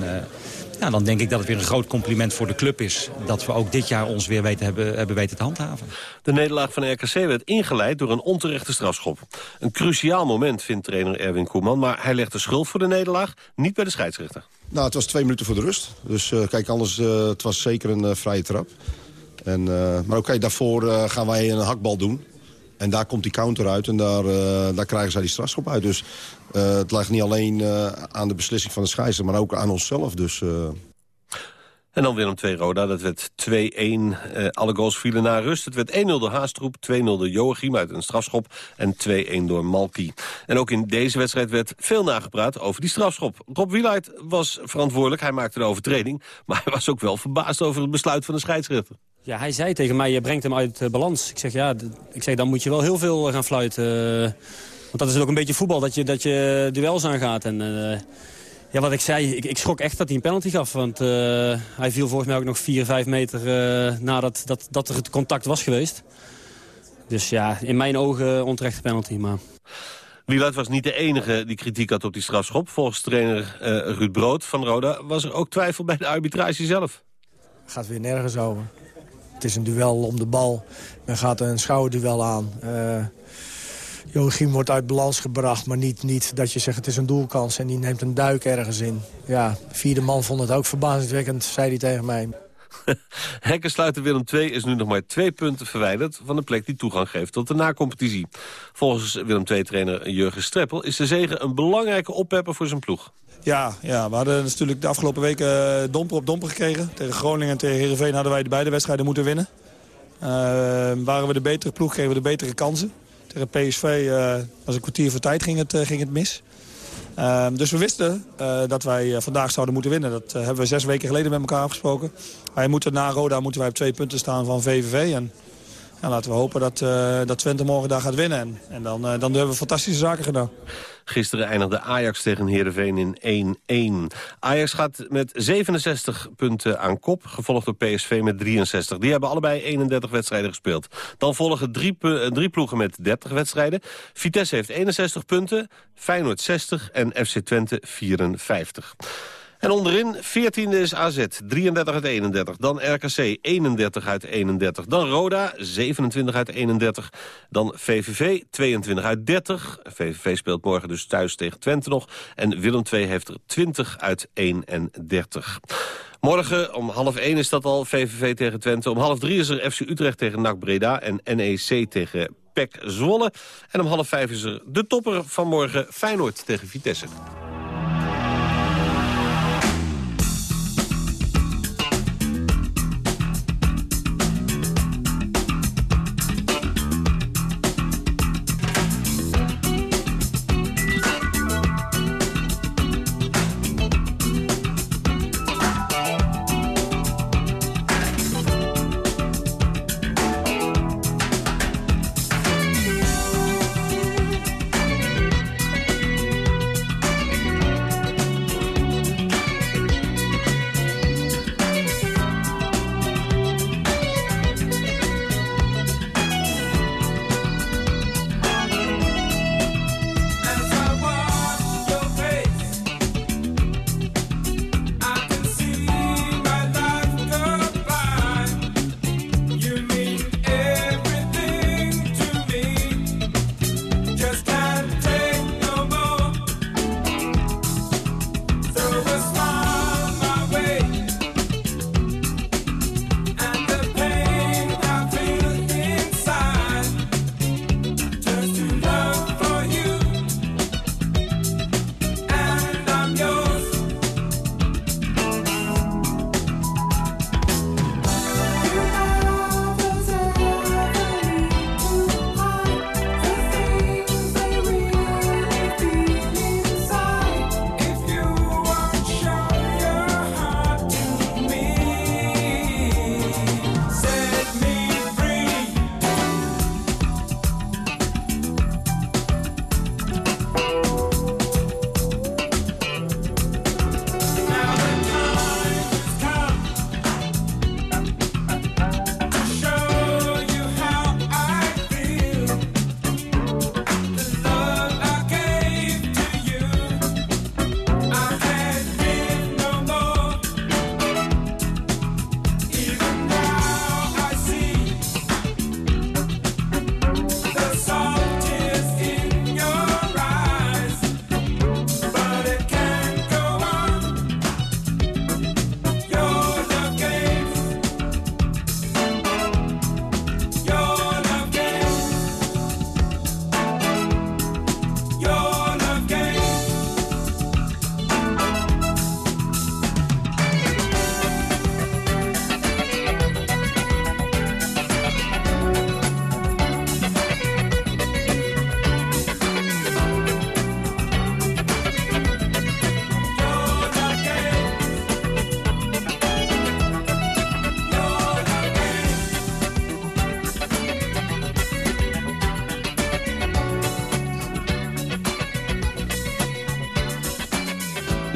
ja, dan denk ik dat het weer een groot compliment voor de club is... dat we ook dit jaar ons weer weten, hebben, hebben weten te handhaven. De nederlaag van RKC werd ingeleid door een onterechte strafschop. Een cruciaal moment, vindt trainer Erwin Koeman... maar hij legt de schuld voor de nederlaag niet bij de scheidsrechter. Nou, het was twee minuten voor de rust. Dus uh, kijk, anders uh, het was zeker een uh, vrije trap. En, maar oké, okay, daarvoor gaan wij een hakbal doen. En daar komt die counter uit en daar, uh, daar krijgen zij die strafschop uit. Dus uh, het ligt niet alleen uh, aan de beslissing van de scheidsrechter, maar ook aan onszelf. Dus, En dan Willem 2 Roda, dat werd 2-1. alle goals vielen na rust. Het werd 1-0 door Haastroep, 2-0 door Joachim uit een strafschop... en 2-1 door Malki. En ook in deze wedstrijd werd veel nagepraat over die strafschop. Rob Wieluid was verantwoordelijk, hij maakte de overtreding... maar hij was ook wel verbaasd over het besluit van de scheidsrechter. Ja, hij zei tegen mij, je brengt hem uit uh, balans. Ik zeg, ja, ik zeg, dan moet je wel heel veel gaan fluiten. Want dat is ook een beetje voetbal, dat je, dat je duels aangaat. En ja, wat ik zei, ik, ik, schrok echt dat hij een penalty gaf. Want hij viel volgens mij ook nog 4, 5 meter nadat dat, dat er het contact was geweest. Dus ja, in mijn ogen onterechte penalty, maar... Wieluid was niet de enige die kritiek had op die strafschop. Volgens trainer Ruud Brood van Roda was er ook twijfel bij de arbitrage zelf. Gaat weer nergens over. Het is een duel om de bal. Men gaat een schouderduel aan. Joachim wordt uit balans gebracht, maar niet, niet dat je zegt het is een doelkans. En die neemt een duik ergens in. Ja, vierde man vond het ook verbazingwekkend, zei hij tegen mij. [LAUGHS] Hekkensluiter Willem II is nu nog maar twee punten verwijderd... van de plek die toegang geeft tot de nacompetitie. Volgens Willem II-trainer Jurgen Streppel is de zege een belangrijke oppepper voor zijn ploeg. Ja, ja, we hadden natuurlijk de afgelopen weken domper op domper gekregen. Tegen Groningen en tegen Heerenveen hadden wij de beide wedstrijden moeten winnen. Uh, waren we de betere ploeg, kregen we de betere kansen. Tegen PSV uh, was een kwartier voor tijd ging het, uh, ging het mis. Uh, dus we wisten dat wij vandaag zouden moeten winnen. Dat hebben we zes weken geleden met elkaar afgesproken. Wij moeten na Roda moeten wij op twee punten staan van VVV. En ja, laten we hopen dat, dat Twente morgen daar gaat winnen. En, en dan, dan hebben we fantastische zaken gedaan. Gisteren eindigde Ajax tegen Heerenveen in 1-1. Ajax gaat met 67 punten aan kop, gevolgd door PSV met 63. Die hebben allebei 31 wedstrijden gespeeld. Dan volgen drie, drie ploegen met 30 wedstrijden. Vitesse heeft 61 punten, Feyenoord 60 en FC Twente 54. En onderin 14e is AZ, 33 uit 31. Dan RKC, 31 uit 31. Dan Roda, 27 uit 31. Dan VVV, 22 uit 30. VVV speelt morgen dus thuis tegen Twente nog. En Willem II heeft er 20 uit 31. Morgen om half 1 is dat al VVV tegen Twente. Om half 3 is er FC Utrecht tegen NAC Breda en NEC tegen PEC Zwolle. En om half 5 is er de topper van morgen Feyenoord tegen Vitesse.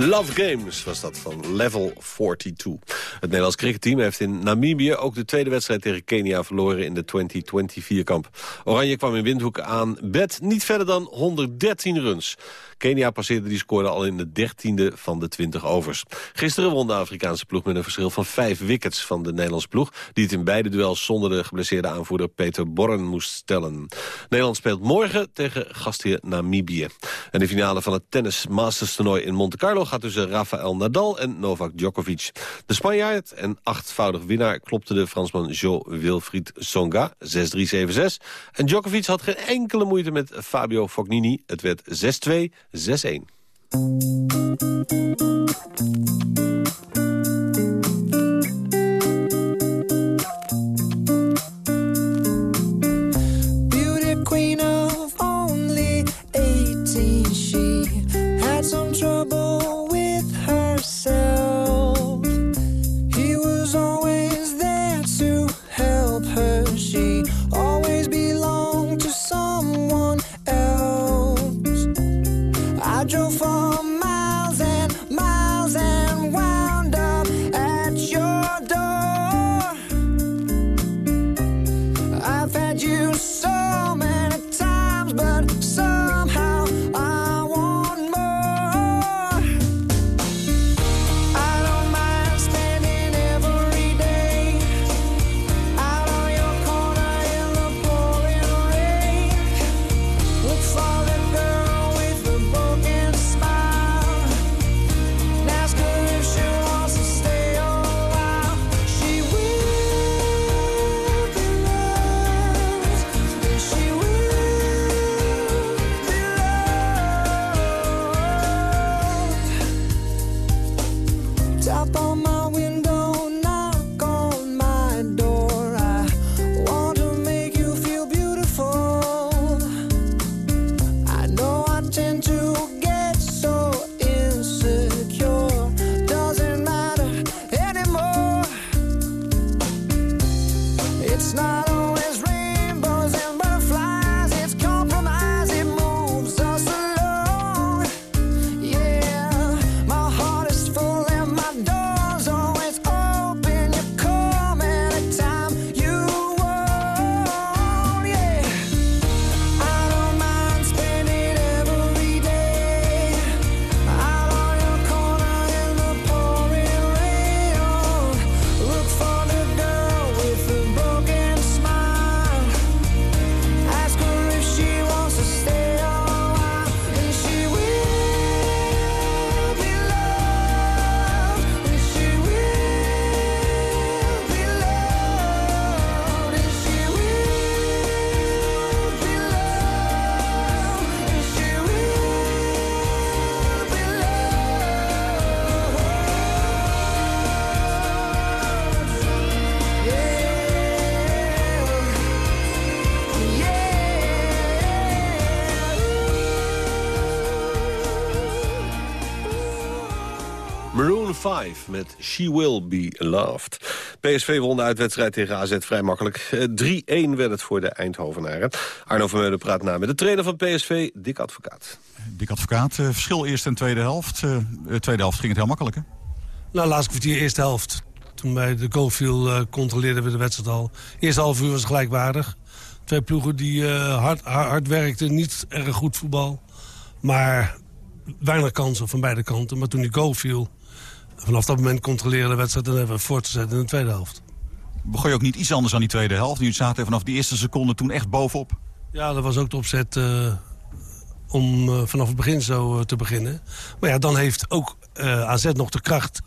Love Games was dat van Level 42. Het Nederlands cricketteam heeft in Namibië ook de tweede wedstrijd tegen Kenia verloren in de 2024-kamp. Oranje kwam in Windhoek aan bed niet verder dan 113 runs. Kenia passeerde die score al in de dertiende van de 20 overs. Gisteren won de Afrikaanse ploeg met een verschil van vijf wickets van de Nederlandse ploeg... die het in beide duels zonder de geblesseerde aanvoerder Peter Borren moest stellen. Nederland speelt morgen tegen gastheer Namibië. En de finale van het Tennis Masters toernooi in Monte Carlo... gaat tussen Rafael Nadal en Novak Djokovic. De Spanjaard en achtvoudig winnaar klopte de Fransman Jo Wilfried Songa 6-3-7-6. En Djokovic had geen enkele moeite met Fabio Fognini. Het werd 6-2, 6-1. Maroon 5 met She Will Be Loved. PSV won de uitwedstrijd tegen AZ vrij makkelijk. 3-1 eh, werd het voor de Eindhovenaren. Arno Vermeulen praat na met de trainer van PSV, Dick Advocaat. Dick Advocaat, uh, verschil eerste en tweede helft. Uh, tweede helft ging het heel makkelijk, hè? Nou, laatste kwartier, eerste helft. Toen bij de goal viel, controleerden we de wedstrijd al. Eerste half uur was gelijkwaardig. Twee ploegen die hard, hard, hard werkten, niet erg goed voetbal. Maar weinig kansen van beide kanten. Maar toen die goal viel, vanaf dat moment controleren de wedstrijd... en hebben we voor te zetten in de tweede helft. Begon je ook niet iets anders aan die tweede helft? Nu zaten vanaf die eerste seconde toen echt bovenop. Ja, dat was ook de opzet uh, om uh, vanaf het begin zo uh, te beginnen. Maar ja, dan heeft ook AZ nog de kracht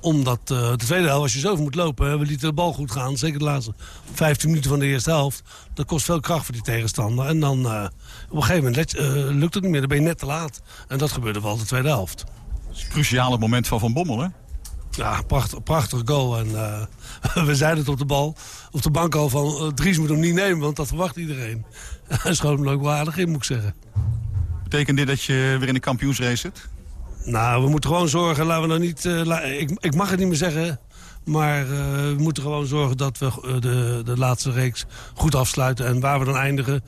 omdat de tweede helft, als je zo moet lopen... we lieten de bal goed gaan, zeker de laatste 15 minuten van de eerste helft. Dat kost veel kracht voor die tegenstander. En dan op een gegeven moment lukt het niet meer, dan ben je net te laat. En dat gebeurde wel de tweede helft. Dat is een cruciale moment van Van Bommel, hè? Ja, prachtig, prachtig goal. En [LAUGHS] we zeiden het op de bal, op de bank al van... Dries moet hem niet nemen, want dat verwacht iedereen. [LAUGHS] Hij schoot hem leuk wel aardig in, moet ik zeggen. Betekent dit dat je weer in de kampioensrace zit? Nou, we moeten gewoon zorgen, laten we nou niet... Uh, ik, ik, mag het niet meer zeggen, maar uh, we moeten gewoon zorgen dat we uh, de, de laatste reeks goed afsluiten. En waar we dan eindigen,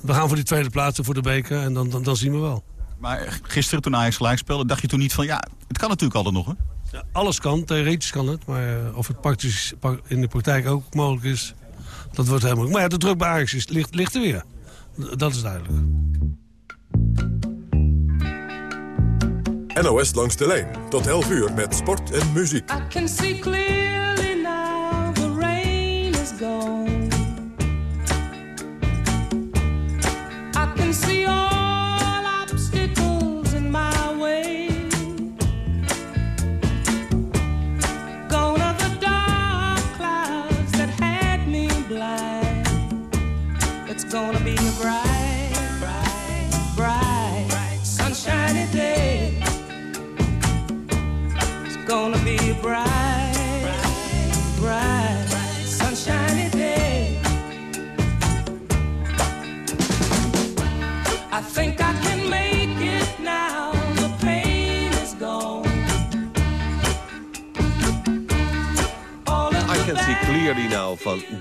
we gaan voor die tweede plaatsen voor de beker en dan, dan, dan zien we wel. Maar gisteren toen Ajax gelijk speelde, dacht je toen niet van... ja, het kan natuurlijk altijd nog, hè? Ja, alles kan, theoretisch kan het. Maar of het praktisch in de praktijk ook mogelijk is, dat wordt helemaal... Maar ja, de druk bij Ajax is, ligt, ligt er weer. Dat is duidelijk. NOS langs de lijn. Tot 11 uur met sport en muziek. I can see clearly now the rain is gone.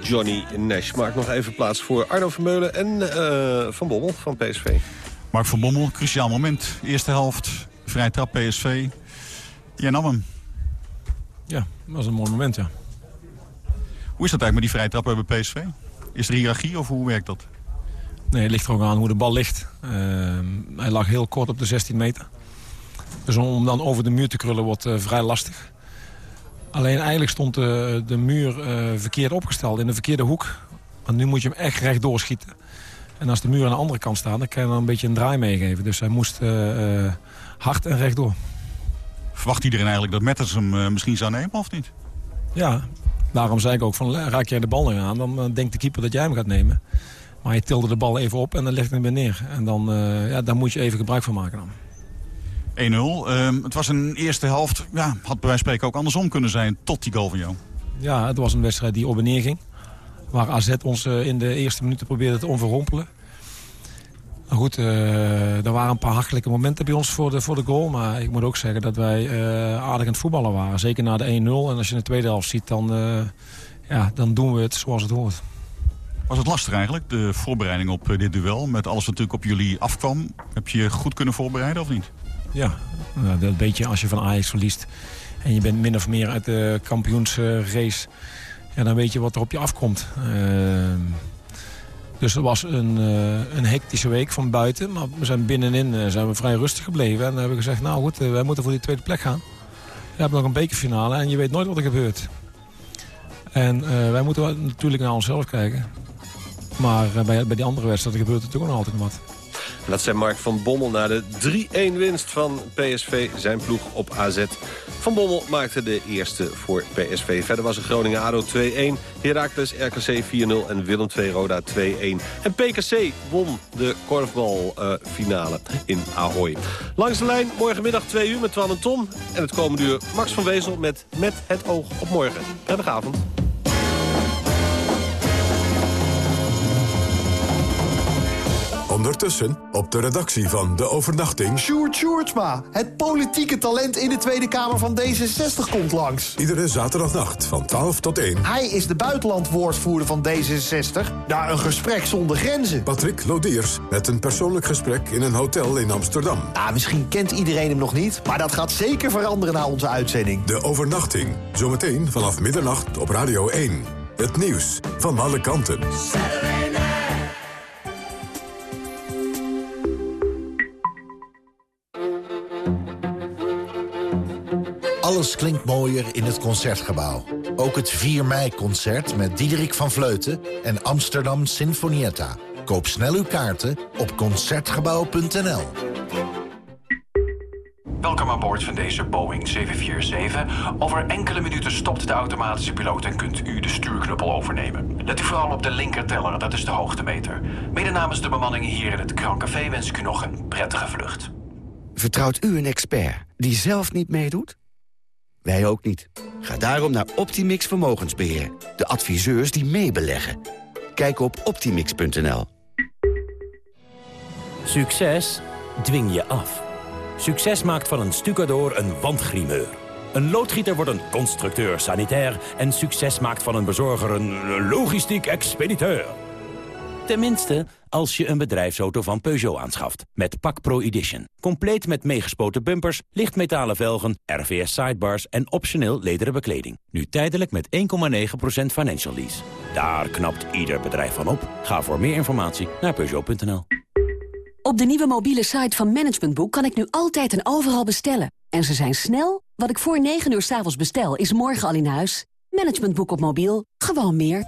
Johnny Nash. Maak nog even plaats voor Arno Vermeulen en uh, Van Bommel van PSV. Mark van Bommel, cruciaal moment. Eerste helft, vrij trap PSV. Jij nam hem. Ja, dat was een mooi moment, ja. Hoe is dat eigenlijk met die vrije trappen bij PSV? Is er hiërarchie of hoe werkt dat? Nee, het ligt er ook aan hoe de bal ligt. Uh, hij lag heel kort op de 16 meter. Dus om dan over de muur te krullen wordt uh, vrij lastig. Alleen eigenlijk stond de, de muur uh, verkeerd opgesteld, in de verkeerde hoek. Want nu moet je hem echt recht doorschieten. En als de muur aan de andere kant staat, dan kan je dan een beetje een draai meegeven. Dus hij moest hard en rechtdoor. Verwacht iedereen eigenlijk dat Metters hem uh, misschien zou nemen of niet? Ja, daarom zei ik ook van raak jij de bal nog aan, dan denkt de keeper dat jij hem gaat nemen. Maar hij tilde de bal even op en dan legt hij hem weer neer. En dan, ja, daar moet je even gebruik van maken dan. 1-0. Ehm, het was een eerste helft, ja, had bij wijze van spreken ook andersom kunnen zijn tot die goal van jou. Ja, het was een wedstrijd die op en neer ging. Waar AZ ons in de eerste minuten probeerde te onverrompelen. Maar goed, uh, er waren een paar hachelijke momenten bij ons voor de, voor de goal. Maar ik moet ook zeggen dat wij uh, aardig aan het voetballen waren. Zeker na de 1-0. En als je de tweede helft ziet, dan, ja, dan doen we het zoals het hoort. Was het lastig eigenlijk, de voorbereiding op dit duel? Met alles wat natuurlijk op jullie afkwam. Heb je je goed kunnen voorbereiden of niet? Ja, nou, dat weet je als je van Ajax verliest. En je bent min of meer uit de kampioensrace. Ja, dan weet je wat er op je afkomt. Dus het was een, uh, een hectische week van buiten. Maar we zijn binnenin uh, zijn we vrij rustig gebleven. En dan hebben gezegd, nou goed, wij moeten voor die tweede plek gaan. We hebben nog een bekerfinale en je weet nooit wat er gebeurt. En wij moeten natuurlijk naar onszelf kijken. Maar bij, bij die andere wedstrijden gebeurt er ook nog altijd wat. Dat zijn Mark van Bommel na de 3-1 winst van PSV, zijn ploeg op AZ. Van Bommel maakte de eerste voor PSV. Verder was er Groningen-ADO 2-1, Heracles RKC 4-0 en Willem II Roda 2-1. En PKC won de korfbalfinale uh, in Ahoy. Langs de lijn morgenmiddag 2 uur met Twan en Tom. En het komende uur Max van Wezel met Met het oog op morgen. Prettige avond. Ondertussen op de redactie van De Overnachting... Sjoerd Sjoerdsma, het politieke talent in de Tweede Kamer van D66 komt langs. Iedere zaterdagnacht van 12 tot 1. Hij is de buitenlandwoordvoerder van D66. Naar een gesprek zonder grenzen. Patrick Lodiers met een persoonlijk gesprek in een hotel in Amsterdam. Ah, misschien kent iedereen hem nog niet, maar dat gaat zeker veranderen na onze uitzending. De Overnachting, zometeen vanaf middernacht op Radio 1. Het nieuws van alle kanten. Alles klinkt mooier in het Concertgebouw. Ook het 4 mei-concert met Diederik van Vleuten en Amsterdam Sinfonietta. Koop snel uw kaarten op Concertgebouw.nl. Welkom aan boord van deze Boeing 747. Over enkele minuten stopt de automatische piloot en kunt u de stuurknuppel overnemen. Let u vooral op de linkerteller, dat is de hoogtemeter. Mede namens de bemanning hier in het Krancafé wens ik u nog een prettige vlucht. Vertrouwt u een expert die zelf niet meedoet? Wij ook niet. Ga daarom naar Optimix Vermogensbeheer. De adviseurs die meebeleggen. Kijk op optimix.nl. Succes dwing je af. Succes maakt van een stucador een wandgrimeur. Een loodgieter wordt een constructeur sanitair... en succes maakt van een bezorger een logistiek expediteur. Tenminste, als je een bedrijfsauto van Peugeot aanschaft. Met Pak Pro Edition. Compleet met meegespoten bumpers, lichtmetalen velgen, RVS sidebars en optioneel lederen bekleding. Nu tijdelijk met 1,9% financial lease. Daar knapt ieder bedrijf van op. Ga voor meer informatie naar Peugeot.nl. Op de nieuwe mobiele site van Management Boek kan ik nu altijd en overal bestellen. En ze zijn snel. Wat ik voor 9 uur 's avonds bestel, is morgen al in huis. Management Boek op mobiel. Gewoon meer.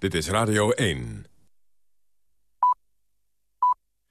Dit is Radio 1.